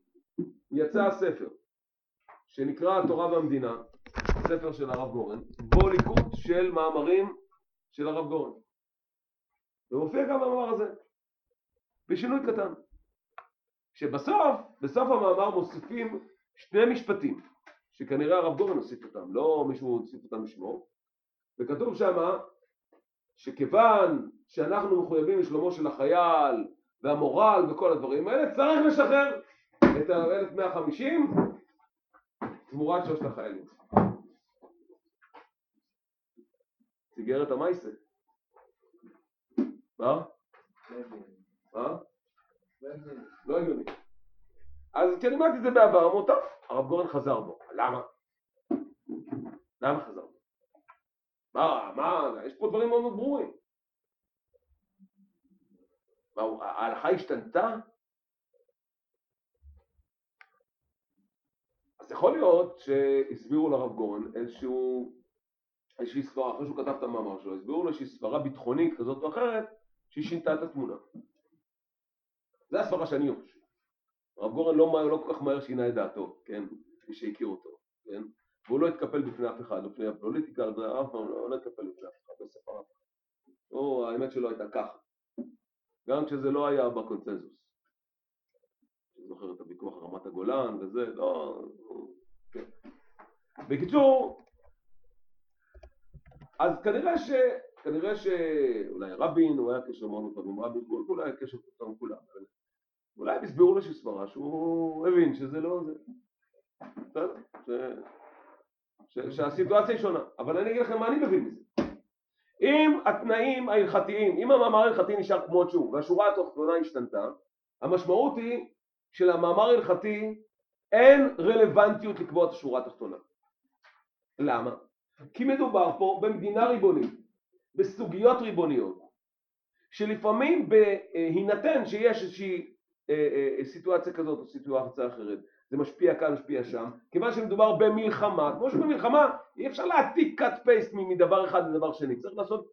יצא הספר שנקרא התורה והמדינה, ספר של הרב גורן, בו ליקוט של מאמרים של הרב גורן. ומופיע גם המאמר הזה, בשינוי קטן. שבסוף, בסוף המאמר מוסיפים שני משפטים, שכנראה הרב גורן הוסיף אותם, לא מישהו הוסיף אותם בשמו, וכתוב שמה שכיוון שאנחנו מחויבים לשלומו של החייל והמורל וכל הדברים האלה, צריך לשחרר את ה-1150 תמורת שלושת החיילים. סיגרת המייסה. מה? מה? לא הגיוני. אז כשלימדתי את זה בעבר, אמרו, טוב, הרב גורן חזר בו. למה? למה חזר בו? מה, מה, יש פה דברים מאוד מאוד ברורים. מה, ההלכה השתנתה? יכול להיות שהסבירו לרב גורן איזשהו, איזושהי סברה, אחרי שהוא כתב את המאמר שלו, הסבירו לו איזושהי סברה ביטחונית כזאת או אחרת, שהיא שינתה את התמונה. זה הסברה שאני חושב. הרב גורן לא, לא כל כך מהר שינה את דעתו, כן, מי שהכיר אותו, כן, והוא לא התקפל בפני אף אחד, בפני הפוליטיקה, לא- אף פעם לא, לא התקפל בפני אף אחד, לא ספר אף אחד. הוא, האמת שלו הייתה ככה, גם כשזה לא היה בקונצנזוס. ויכוח רמת הגולן וזה, לא... כן. בקיצור, אז כנראה ש... כנראה שאולי רבין, הוא היה קשר מאוד טוב עם רבין, אולי היה קשר טוב עם כולם, אולי הם הסבירו לו שסברה שהוא הבין שזה לא זה. בסדר? ש- ש- שהסיטואציה היא שונה, אבל אני אגיד לכם מה אני מבין מזה. אם התנאים ההלכתיים, אם המאמר ההלכתי נשאר כמות שהוא והשורה התחתונה השתנתה, המשמעות היא שלמאמר ההלכתי אין רלוונטיות לקבוע את השורה התחתונה. למה? כי מדובר פה במדינה ריבונית, בסוגיות ריבוניות, שלפעמים בהינתן שיש איזושהי אה, אה, סיטואציה כזאת או סיטואציה אחרת, זה משפיע כאן, משפיע שם, כיוון שמדובר במלחמה, כמו שבמלחמה אי אפשר להעתיק cut paste מדבר אחד לדבר שני, צריך לעשות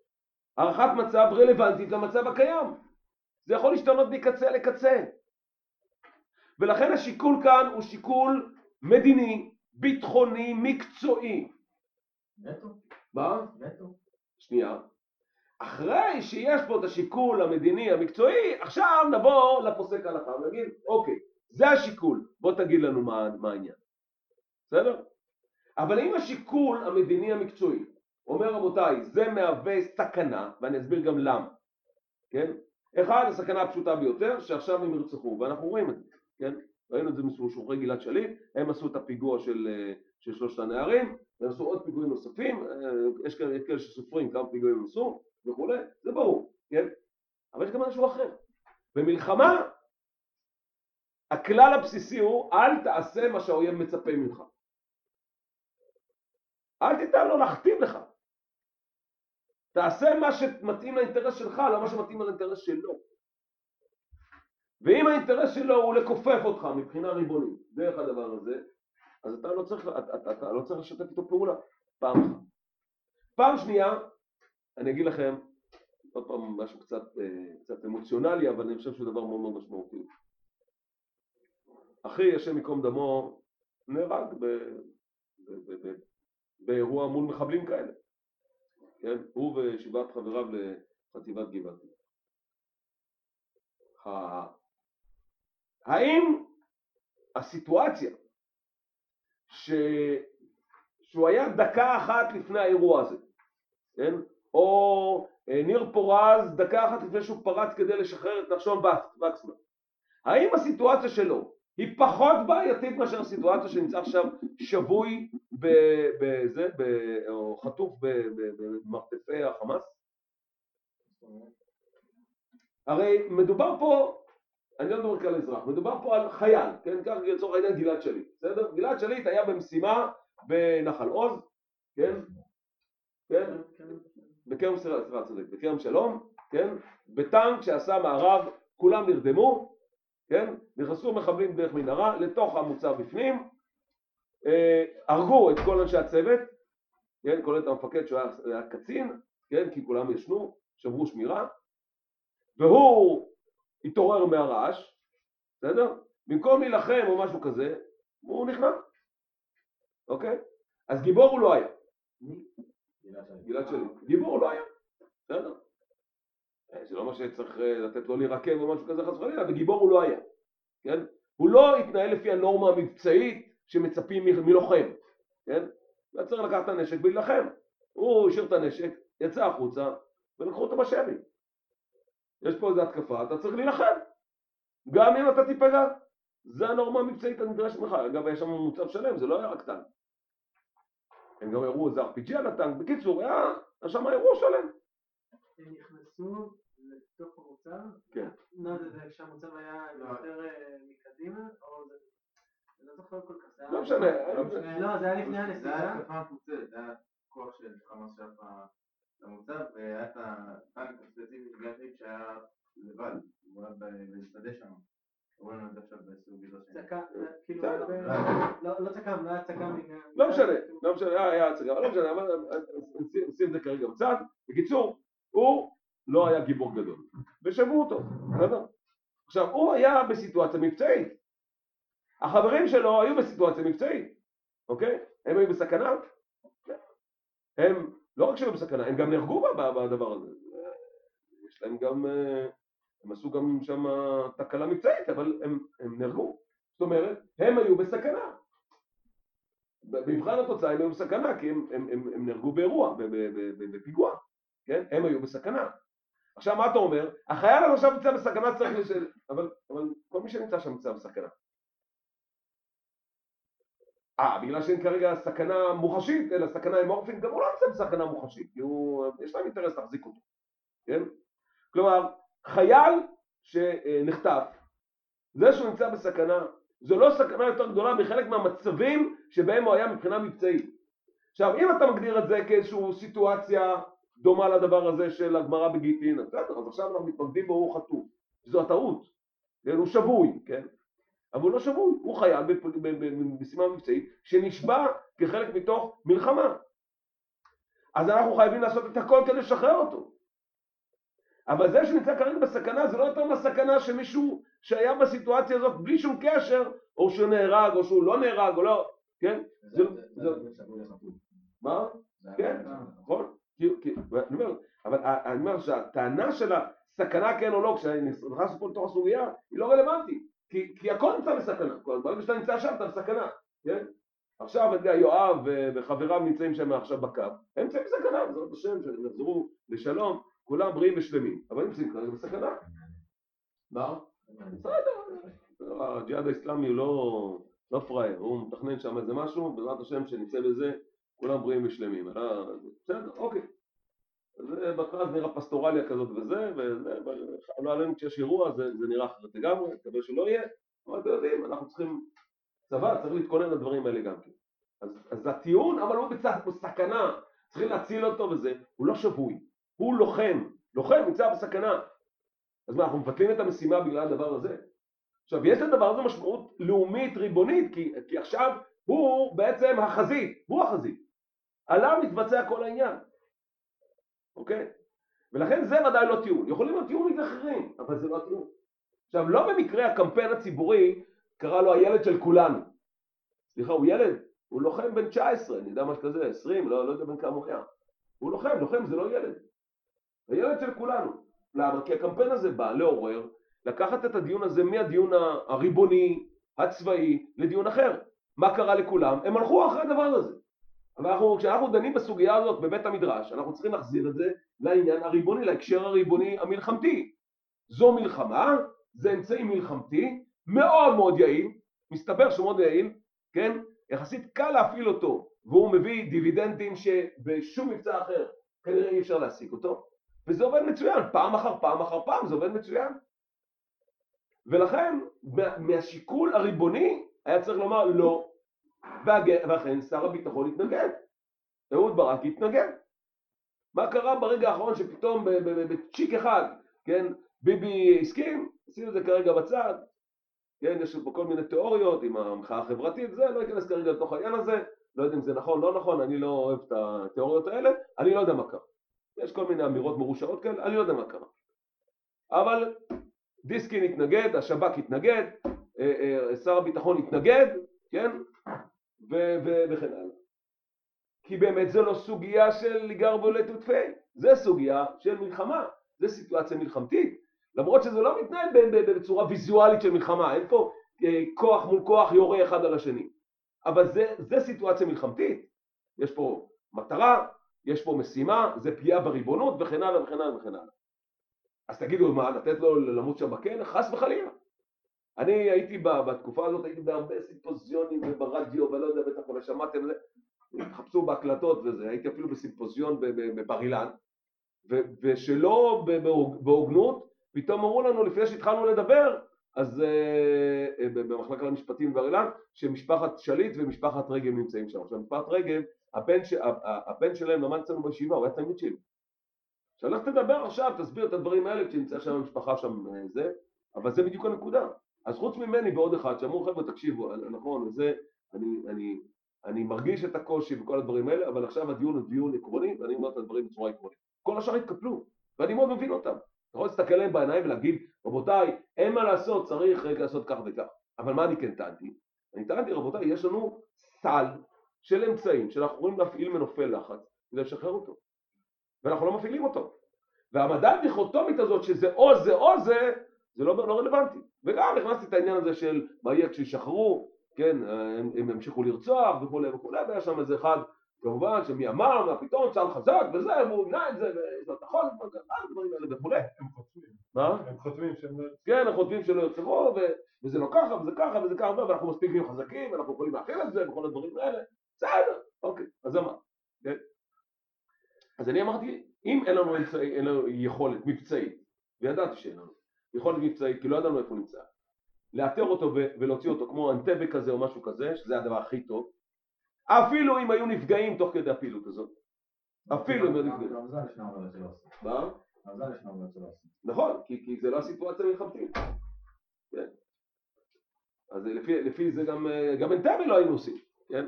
הערכת מצב רלוונטית למצב הקיים, זה יכול להשתנות מקצה לקצה, ולכן השיקול כאן הוא שיקול מדיני, ביטחוני, מקצועי. נטו, מה? נטו. שנייה. אחרי שיש פה את השיקול המדיני המקצועי, עכשיו נבוא לפוסק הלכה ונגיד, אוקיי, זה השיקול, בוא תגיד לנו מה, מה העניין. בסדר? אבל אם השיקול המדיני המקצועי אומר רבותיי, זה מהווה סכנה, ואני אסביר גם למה, כן? אחד, הסכנה הפשוטה ביותר, שעכשיו הם ירצחו, ואנחנו רואים את זה, כן? ראינו את זה משוחררי גלעד שליט, הם עשו את הפיגוע של, אה, של שלושת הנערים, והם עשו עוד פיגועים נוספים, אה, יש כאלה, שסופרים כמה פיגועים הם עשו וכולי, זה ברור, כן? אבל יש גם משהו אחר. במלחמה, הכלל הבסיסי הוא אל תעשה מה שהאויב מצפה ממך. אל תיתן לו להכתיב לך. תעשה מה שמתאים לאינטרס שלך, לא מה שמתאים לאינטרס שלו. ואם האינטרס שלו הוא לכופף אותך מבחינה ריבונית דרך הדבר הזה, אז אתה לא צריך, אתה, אתה, אתה לא צריך לשתף איתו פעולה, פעם אחת. פעם שנייה, אני אגיד לכם, עוד פעם משהו קצת, אה, קצת אמוציונלי, אבל אני חושב שהוא דבר מאוד מאוד משמעותי. אחי, השם ייקום דמו, נהרג ב, ב, ב, ב, באירוע מול מחבלים כאלה. כן? הוא ושבעת חבריו לחטיבת גבעתי. האם הסיטואציה ש... שהוא היה דקה אחת לפני האירוע הזה, כן? או אה, ניר פורז דקה אחת לפני שהוא פרץ כדי לשחרר את נחשון וקס- וקסמן, האם הסיטואציה שלו היא פחות בעייתית מאשר הסיטואציה שנמצא עכשיו שבוי בזה, ב- או חטוף במרתפי החמאס? הרי מדובר פה, אני לא מדבר כאן על אזרח, מדובר פה על חייל, כן, כך לצורך העניין גלעד שליט, בסדר? גלעד שליט היה במשימה בנחל עוז, כן? כן? בכרם, סליחה, סליחה, צודק, בכרם שלום, כן? בטנק שעשה מערב, כולם נרדמו, כן? נכנסו מחבלים דרך מנהרה לתוך המוצב בפנים, אה, הרגו את כל אנשי הצוות, כן? כולל את המפקד שהוא היה, היה קצין, כן? כי כולם ישנו, שברו שמירה, והוא התעורר מהרעש, בסדר? במקום להילחם או משהו כזה, הוא נכנע, אוקיי? אז גיבור הוא לא היה, גלעד שליט, גיבור הוא לא היה, בסדר? אה, זה לא מה שצריך אה, לתת לו להירקב או משהו כזה חס וחלילה, וגיבור הוא לא היה, כן? הוא לא התנהל לפי הנורמה המבצעית שמצפים מלוחם, כן? הוא היה צריך לקחת את הנשק ולהילחם, הוא השאיר את הנשק, יצא החוצה ולקחו אותו בשבי. יש פה איזו התקפה, אתה צריך להילחם, גם אם אתה תיפגע. זה הנורמה המבצעית הנדרשת ממך. אגב, היה שם מוצב שלם, זה לא היה רק טנק. הם גם הראו איזה RPG על הטנק. בקיצור, היה היה שם אירוע שלם. הם נכנסו לתוך המוצב? כן. זה, זה כשהמוצב היה יותר אה, מקדימה? או. אני לא זוכר כל כך. זה היה- לא משנה, לא משנה. לא, זה היה לפני זה היה הנסיעה. התקפה מפוצלת, זה היה כוח של חמאס שהיה למוצב, והיה את הטנק הספציפי של גלעד שליט שהיה לבד, הוא היה בשדה שם. גזרה שני. צקה, כאילו. לא לא צקם, לא היה צקם. מ- לא משנה, לא משנה, היה היה הצגה, אבל לא משנה, אבל נשים- את זה כרגע בצד. בקיצור, הוא לא היה גיבור גדול, ושבו אותו, בסדר? עכשיו, הוא היה בסיטואציה מבצעית. החברים שלו היו בסיטואציה מבצעית, אוקיי? הם היו בסכנה? הם לא רק שהיו בסכנה, הם גם נהרגו בדבר הזה. יש להם גם, אה, הם עשו גם שם תקלה מבצעית, אבל הם, הם נהרגו. זאת אומרת, הם היו בסכנה. במבחן התוצאה הם היו בסכנה, כי הם, הם, הם, הם נהרגו באירוע, בפיגוע, כן? הם היו בסכנה. עכשיו מה אתה אומר? החייל עכשיו נמצא בסכנה צריך לש... אבל, אבל כל מי שנמצא שם נמצא בסכנה. אה, בגלל שאין כרגע סכנה מוחשית, אלא סכנה אמורפית, גם הוא לא נמצא בסכנה מוחשית, כי הוא, יש להם אינטרס להחזיק אותו, כן? כלומר, חייל שנחטף, זה שהוא נמצא בסכנה, זו לא סכנה יותר גדולה מחלק מהמצבים שבהם הוא היה מבחינה מבצעית. עכשיו, אם אתה מגדיר את זה כאיזושהי סיטואציה דומה לדבר הזה של הגמרא בגיטין, אז בסדר, אז עכשיו אנחנו מתמקדים בו, הוא חטוף. זו הטעות, כן? הוא שבוי, כן? אבל הוא לא שבוי, הוא חייל במשימה מבצעית שנשבע כחלק מתוך מלחמה. אז אנחנו חייבים לעשות את הכל כדי לשחרר אותו. אבל זה שנמצא כרגע בסכנה זה לא יותר מהסכנה שמישהו שהיה בסיטואציה הזאת בלי שום קשר, או שהוא נהרג, או שהוא לא נהרג, או לא, כן? זה לחתול. מה? כן, נכון? ואני אומר, אבל אני אומר שהטענה של הסכנה כן או לא, כשאני נכנס פה לתוך הסוגיה, היא לא רלוונטית, כי, כי הכל נמצא בסכנה, כלומר, ברגע שאתה נמצא שם אתה בסכנה, כן? עכשיו, אתה יודע, יואב ו- וחבריו נמצאים שם עכשיו בקו, הם נמצאים בסכנה, בעזרת השם, שהם יחזרו לשלום, כולם בריאים ושלמים, אבל הם נמצאים כרגע בסכנה. מה? בסדר, הג'יהאד האסלאמי הוא לא, לא פראייר, הוא מתכנן שם איזה משהו, בעזרת השם שנצא בזה, כולם בריאים ושלמים. אלא- בסדר, אוקיי. זה בהתחלה זה נראה פסטורליה כזאת וזה, וזה, לא עלינו כשיש אירוע זה, זה נראה אחרת לגמרי, מקווה שלא יהיה, אבל אתם יודעים, אנחנו צריכים, צבא צריך להתכונן לדברים האלה גם כן. אז, אז הטיעון, אבל הוא בסכנה, צריכים להציל אותו וזה, הוא לא שבוי, הוא לוחם, לוחם נמצא בסכנה. אז מה, אנחנו מבטלים את המשימה בגלל הדבר הזה? עכשיו, יש לדבר הזה משמעות לאומית ריבונית, כי, כי עכשיו הוא בעצם החזית, הוא החזית. עליו מתבצע כל העניין, אוקיי? ולכן זה ודאי לא טיעון. יכולים להיות טיעונים אחרים, אבל זה לא טיעון. עכשיו, לא במקרה הקמפיין הציבורי קרא לו הילד של כולנו. סליחה, הוא ילד, הוא לוחם בן 19, אני יודע משהו כזה, 20, לא, לא יודע בן כמה הוא היה. הוא לוחם, לוחם זה לא ילד. הילד של כולנו. למה? כי הקמפיין הזה בא לעורר, לקחת את הדיון הזה מהדיון הריבוני, הצבאי, לדיון אחר. מה קרה לכולם? הם הלכו אחרי הדבר הזה. אבל אנחנו, כשאנחנו דנים בסוגיה הזאת בבית המדרש, אנחנו צריכים להחזיר את זה לעניין הריבוני, להקשר הריבוני המלחמתי. זו מלחמה, זה אמצעי מלחמתי, מאוד מאוד יעיל, מסתבר שהוא מאוד יעיל, כן? יחסית קל להפעיל אותו, והוא מביא דיבידנדים שבשום מבצע אחר כנראה אי אפשר להשיג אותו, וזה עובד מצוין, פעם אחר פעם אחר פעם זה עובד מצוין. ולכן מה- מהשיקול הריבוני היה צריך לומר לא, ואכן שר הביטחון התנגד, אהוד ברק התנגד. מה קרה ברגע האחרון שפתאום בצ'יק אחד, כן, ביבי הסכים, עשינו את זה כרגע בצד, כן, יש פה כל מיני תיאוריות עם המחאה החברתית, זה, לא אכנס כרגע לתוך העניין הזה, לא יודע אם זה נכון, לא נכון, אני לא אוהב את התיאוריות האלה, אני לא יודע מה קרה. יש כל מיני אמירות מרושעות כאלה, אני לא יודע מה קרה. אבל דיסקין התנגד, השב"כ התנגד, אה, אה, שר הביטחון התנגד, כן? וכן הלאה. כי באמת זו לא סוגיה של ליגר בולט ותפי, זה סוגיה של מלחמה, זה סיטואציה מלחמתית, למרות שזה לא מתנהל בצורה ויזואלית של מלחמה, אין פה אה, כוח מול כוח יורה אחד על השני, אבל זה, זה סיטואציה מלחמתית, יש פה מטרה, יש פה משימה, זה פגיעה בריבונות וכן הלאה וכן הלאה וכן הלאה. אז תגידו, מה, לתת לו למות שם בכלא? חס וחלילה. אני הייתי בתקופה הזאת, הייתי בהרבה סימפוזיונים וברדיו, ולא יודע, בטח אולי שמעתם את זה, תחפשו בהקלטות וזה, הייתי אפילו בסימפוזיון בבר אילן, ושלא בהוגנות, פתאום אמרו לנו לפני שהתחלנו לדבר, אז ב- במחלקה למשפטים בבר אילן, שמשפחת שליט ומשפחת רגב נמצאים שם. עכשיו משפחת רגב, הבן, ש- הבן שלהם למד אצלנו בישיבה, הוא היה תלמיד שלי. עכשיו לך תדבר עכשיו, תסביר את הדברים האלה כשנמצא שם המשפחה שם אה, זה, אבל זה בדיוק הנקודה. אז חוץ ממני ועוד אחד שאמרו חבר'ה תקשיבו, אה, נכון, וזה, אני, אני, אני מרגיש את הקושי וכל הדברים האלה, אבל עכשיו הדיון הוא דיון עקרוני ואני אומר את הדברים בצורה עקרונית. כל השאר התקפלו, ואני מאוד מבין אותם. אתה יכול להסתכל להם בעיניים ולהגיד, רבותיי, אין מה לעשות, צריך רגע לעשות כך וכך. אבל מה אני כן טענתי? אני טענתי, רבותיי, יש לנו סל של אמצעים שאנחנו יכולים להפעיל מנופי לחץ כדי לשחרר אותו. ואנחנו לא מפעילים אותו. והמדע הדיכוטומית הזאת שזה או זה או זה, זה לא, לא רלוונטי. וגם הכנסתי את העניין הזה של מה יהיה כשישחררו, כן, הם, הם ימשיכו לרצוח וכולי וכולי, והיה שם איזה אחד, כמובן, שמי אמר, מה פתאום, צה"ל חזק וזה, והוא ימנע את זה, וזה נכון, מה הדברים האלה וכולי. הם חותמים. מה? הם חותמים שהם... לא- כן, הם חושבים שלא ירצחו, ו- וזה לא ככה, וזה ככה, וזה ככה, ואנחנו מספיק נהיים חזקים, ואנחנו יכולים להכיל את זה, וכל הדברים האלה. בסדר, אוקיי, אז זה מה? כן? אז אני אמרתי, אם אין לנו, אמצעי, אין לנו יכולת מבצעית, וידעתי שאין לנו יכולת מבצעית, כי לא ידענו איפה נמצא, לאתר אותו ולהוציא אותו כמו אנטבה כזה או משהו כזה, שזה הדבר הכי טוב, אפילו אם היו נפגעים תוך כדי הפעילות הזאת, אפילו אם היו נפגעים. עושים. מה? עושים. נכון, כי, זה לא הסיטואציה המלחמתית. כן. אז לפי, זה גם, גם אנטבה לא היינו עושים, כן?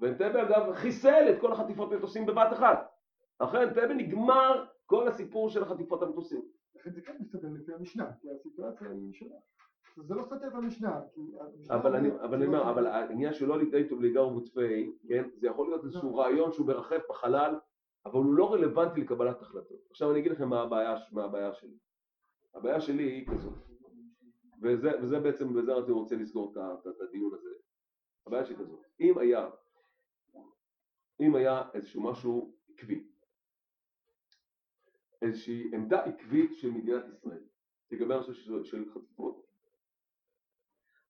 ואנטבה אגב חיסל את כל החטיפות מטוסים בבת אחת. אחרי אנטבה נגמר כל הסיפור של החטיפות המטוסים. לכן זה כן מסתדר לפי המשנה, כי הסיטואציה היא שונה. זה לא סותר את המשנה, כי המשנה אבל אני, שלא אומר. אבל העניין שלא לידי טוב ליגר מוצפי, כן? זה יכול להיות איזשהו רעיון שהוא מרחף בחלל, אבל הוא לא רלוונטי לקבלת החלטות. עכשיו אני אגיד לכם מה הבעיה, שלי. הבעיה שלי היא כזאת, וזה, וזה בעצם, בזה אני רוצה לסגור את הדיון הזה. הבעיה שלי כזאת, אם היה, אם היה איזשהו משהו עקבי, איזושהי עמדה עקבית של מדינת ישראל לגבי הנושא של, של חטיפות,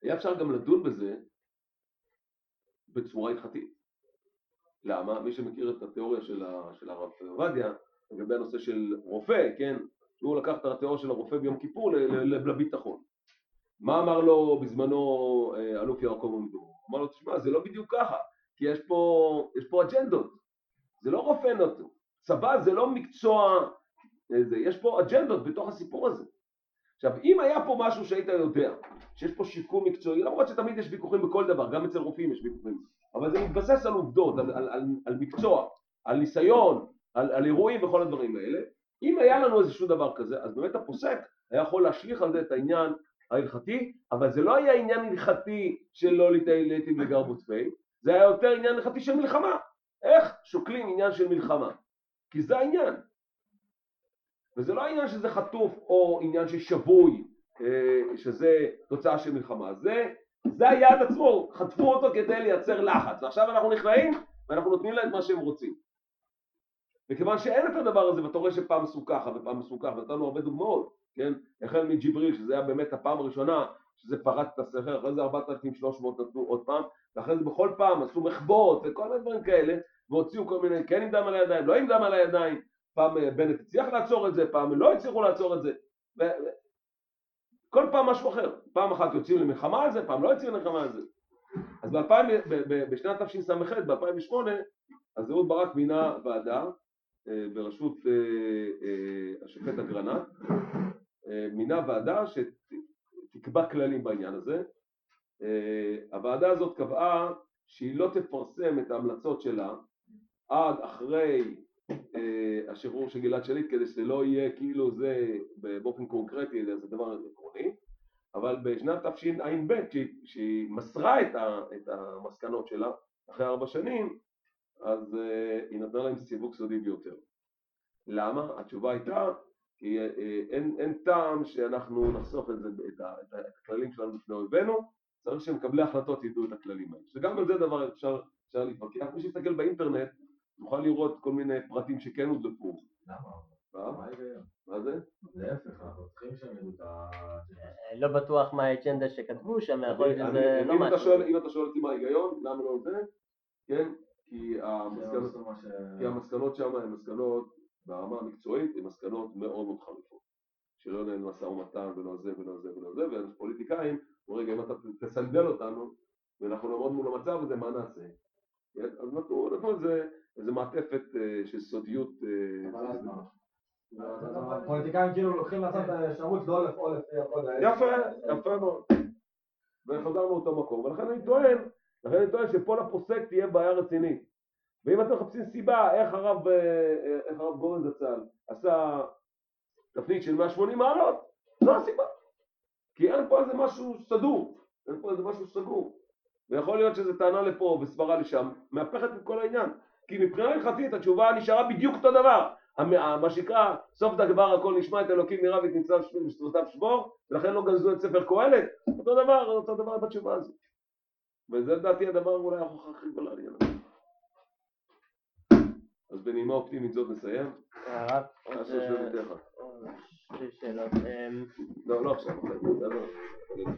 היה אפשר גם לדון בזה בצורה הלכתית. למה? מי שמכיר את התיאוריה של, ה, של הרב עובדיה לגבי הנושא של רופא, כן? שהוא לקח את התיאוריה של הרופא ביום כיפור לביטחון. מה אמר לו בזמנו אה, אלוף יעקב עמידור? הוא אמר לו, תשמע, זה לא בדיוק ככה, כי יש פה, יש פה אג'נדות. זה לא רופא נטו. צבא זה לא מקצוע, זה, יש פה אג'נדות בתוך הסיפור הזה. עכשיו, אם היה פה משהו שהיית יודע, שיש פה שיקום מקצועי, למרות שתמיד יש ויכוחים בכל דבר, גם אצל רופאים יש ויכוחים, אבל זה מתבסס על עובדות, על, על, על, על מקצוע, על ניסיון, על, על אירועים וכל הדברים האלה. אם היה לנו איזשהו דבר כזה, אז באמת הפוסק היה יכול להשליך על זה את העניין ההלכתי, אבל זה לא היה עניין הלכתי של לא להתעלם לגרבוט פיי, זה היה יותר עניין הלכתי של מלחמה. איך שוקלים עניין של מלחמה? כי זה העניין. וזה לא העניין שזה חטוף או עניין ששבוי, אה, שזה תוצאה של מלחמה. זה, זה היעד עצמו, חטפו אותו כדי לייצר לחץ, ועכשיו אנחנו נכנעים ואנחנו נותנים להם מה שהם רוצים. וכיוון שאין את הדבר הזה, ואתה רואה שפעם עשו ככה ופעם עשו ככה, ונתנו הרבה דוגמאות, כן? החל מג'יבריל, שזה היה באמת הפעם הראשונה שזה פרץ את הסכר, אחרי זה 4,300 נתנו עוד פעם, ואחרי זה בכל פעם עשו מחבואות וכל מיני דברים כאלה, והוציאו כל מיני, כן עם דם על הידיים, לא עם דם על הידיים, פעם אה, בנט הצליח לעצור את זה, פעם לא הצליחו לעצור את זה, ו... כל פעם משהו אחר, פעם אחת יוצאים למלחמה על זה, פעם לא יוצאים למלחמה על זה. אז ב- ב- ב- בשנת תשס"ח, ב-2008, אז אהוד ברק מינה ועדה אה, בראשות אה, אה, השופט אגרנט, אה, מינה ועדה שתקבע כללים בעניין הזה. אה, הוועדה הזאת קבעה שהיא לא תפרסם את ההמלצות שלה עד אחרי השחרור של גלעד שליט כדי שזה לא יהיה כאילו זה באופן קונקרטי אלא זה דבר עקרוני אבל בשנת תשע"ב כשהיא- כשהיא מסרה את, ה, את המסקנות שלה אחרי ארבע שנים אז אה, היא נתנה להם סיווג סודי ביותר. למה? התשובה הייתה כי אה, אה, אין, אין טעם שאנחנו נחשוף את, את, את, את הכללים שלנו בפני אויבינו צריך שמקבלי ההחלטות ידעו את הכללים האלה. שגם על זה דבר אפשר, אפשר להתווכח. מי שיסתכל באינטרנט יוכל לראות כל מיני פרטים שכן הודלפו. למה? מה? ההיגיון? מה זה? להפך, אנחנו צריכים שהם ידעו את ה... לא בטוח מה האג'נדה שכתבו שם, יכול להיות אני- שזה אני- לא אם אתה שואל- משהו. אם אתה שואל אותי מה ההיגיון, למה לא זה, כן? כי המסקנות- ש... כי המסקנות שם הן מסקנות ברמה המקצועית, הן מסקנות מאוד מאוד חריפות. שלא לנהל משא ומתן ולא זה ולא זה ולא זה, והפוליטיקאים, רגע אם אתה תסנדל אותנו ואנחנו נעמוד מול המצב הזה, מה נעשה? כן? אז נתנו נתנו איזה איזה מעטפת אה, של סודיות. אה? הפוליטיקאים כאילו לוקחים לעשות שירות לא לפעול לפי הקוד האתי. יפה, יפה מאוד. וחזרנו לאותו מקום, ולכן אני טוען, לכן אני טוען שפה לפוסק תהיה בעיה רצינית. ואם אתם מחפשים סיבה איך הרב, אה, איך הרב גורן זצ"ל עשה תפנית של 180 מעלות, זו הסיבה. כי אין פה איזה משהו סדור, אין פה איזה משהו סגור. ויכול להיות שזו טענה לפה וסברה לשם, מהפכת את כל העניין. כי מבחינה הלכתית התשובה נשארה בדיוק אותו דבר. מה שנקרא, סוף דגבר הכל נשמע את אלוקים נראה ואת ניצב ושפתותיו שבור, ולכן לא גזלו את ספר קהלת, אותו דבר, אותו דבר בתשובה הזאת. וזה לדעתי הדבר אולי ההוכחה הכי גדולה לעניין הזה. אז בנימה אופטימית זאת נסיים. הרב, עוד שתי שאלות. אמ, לא, לא עכשיו.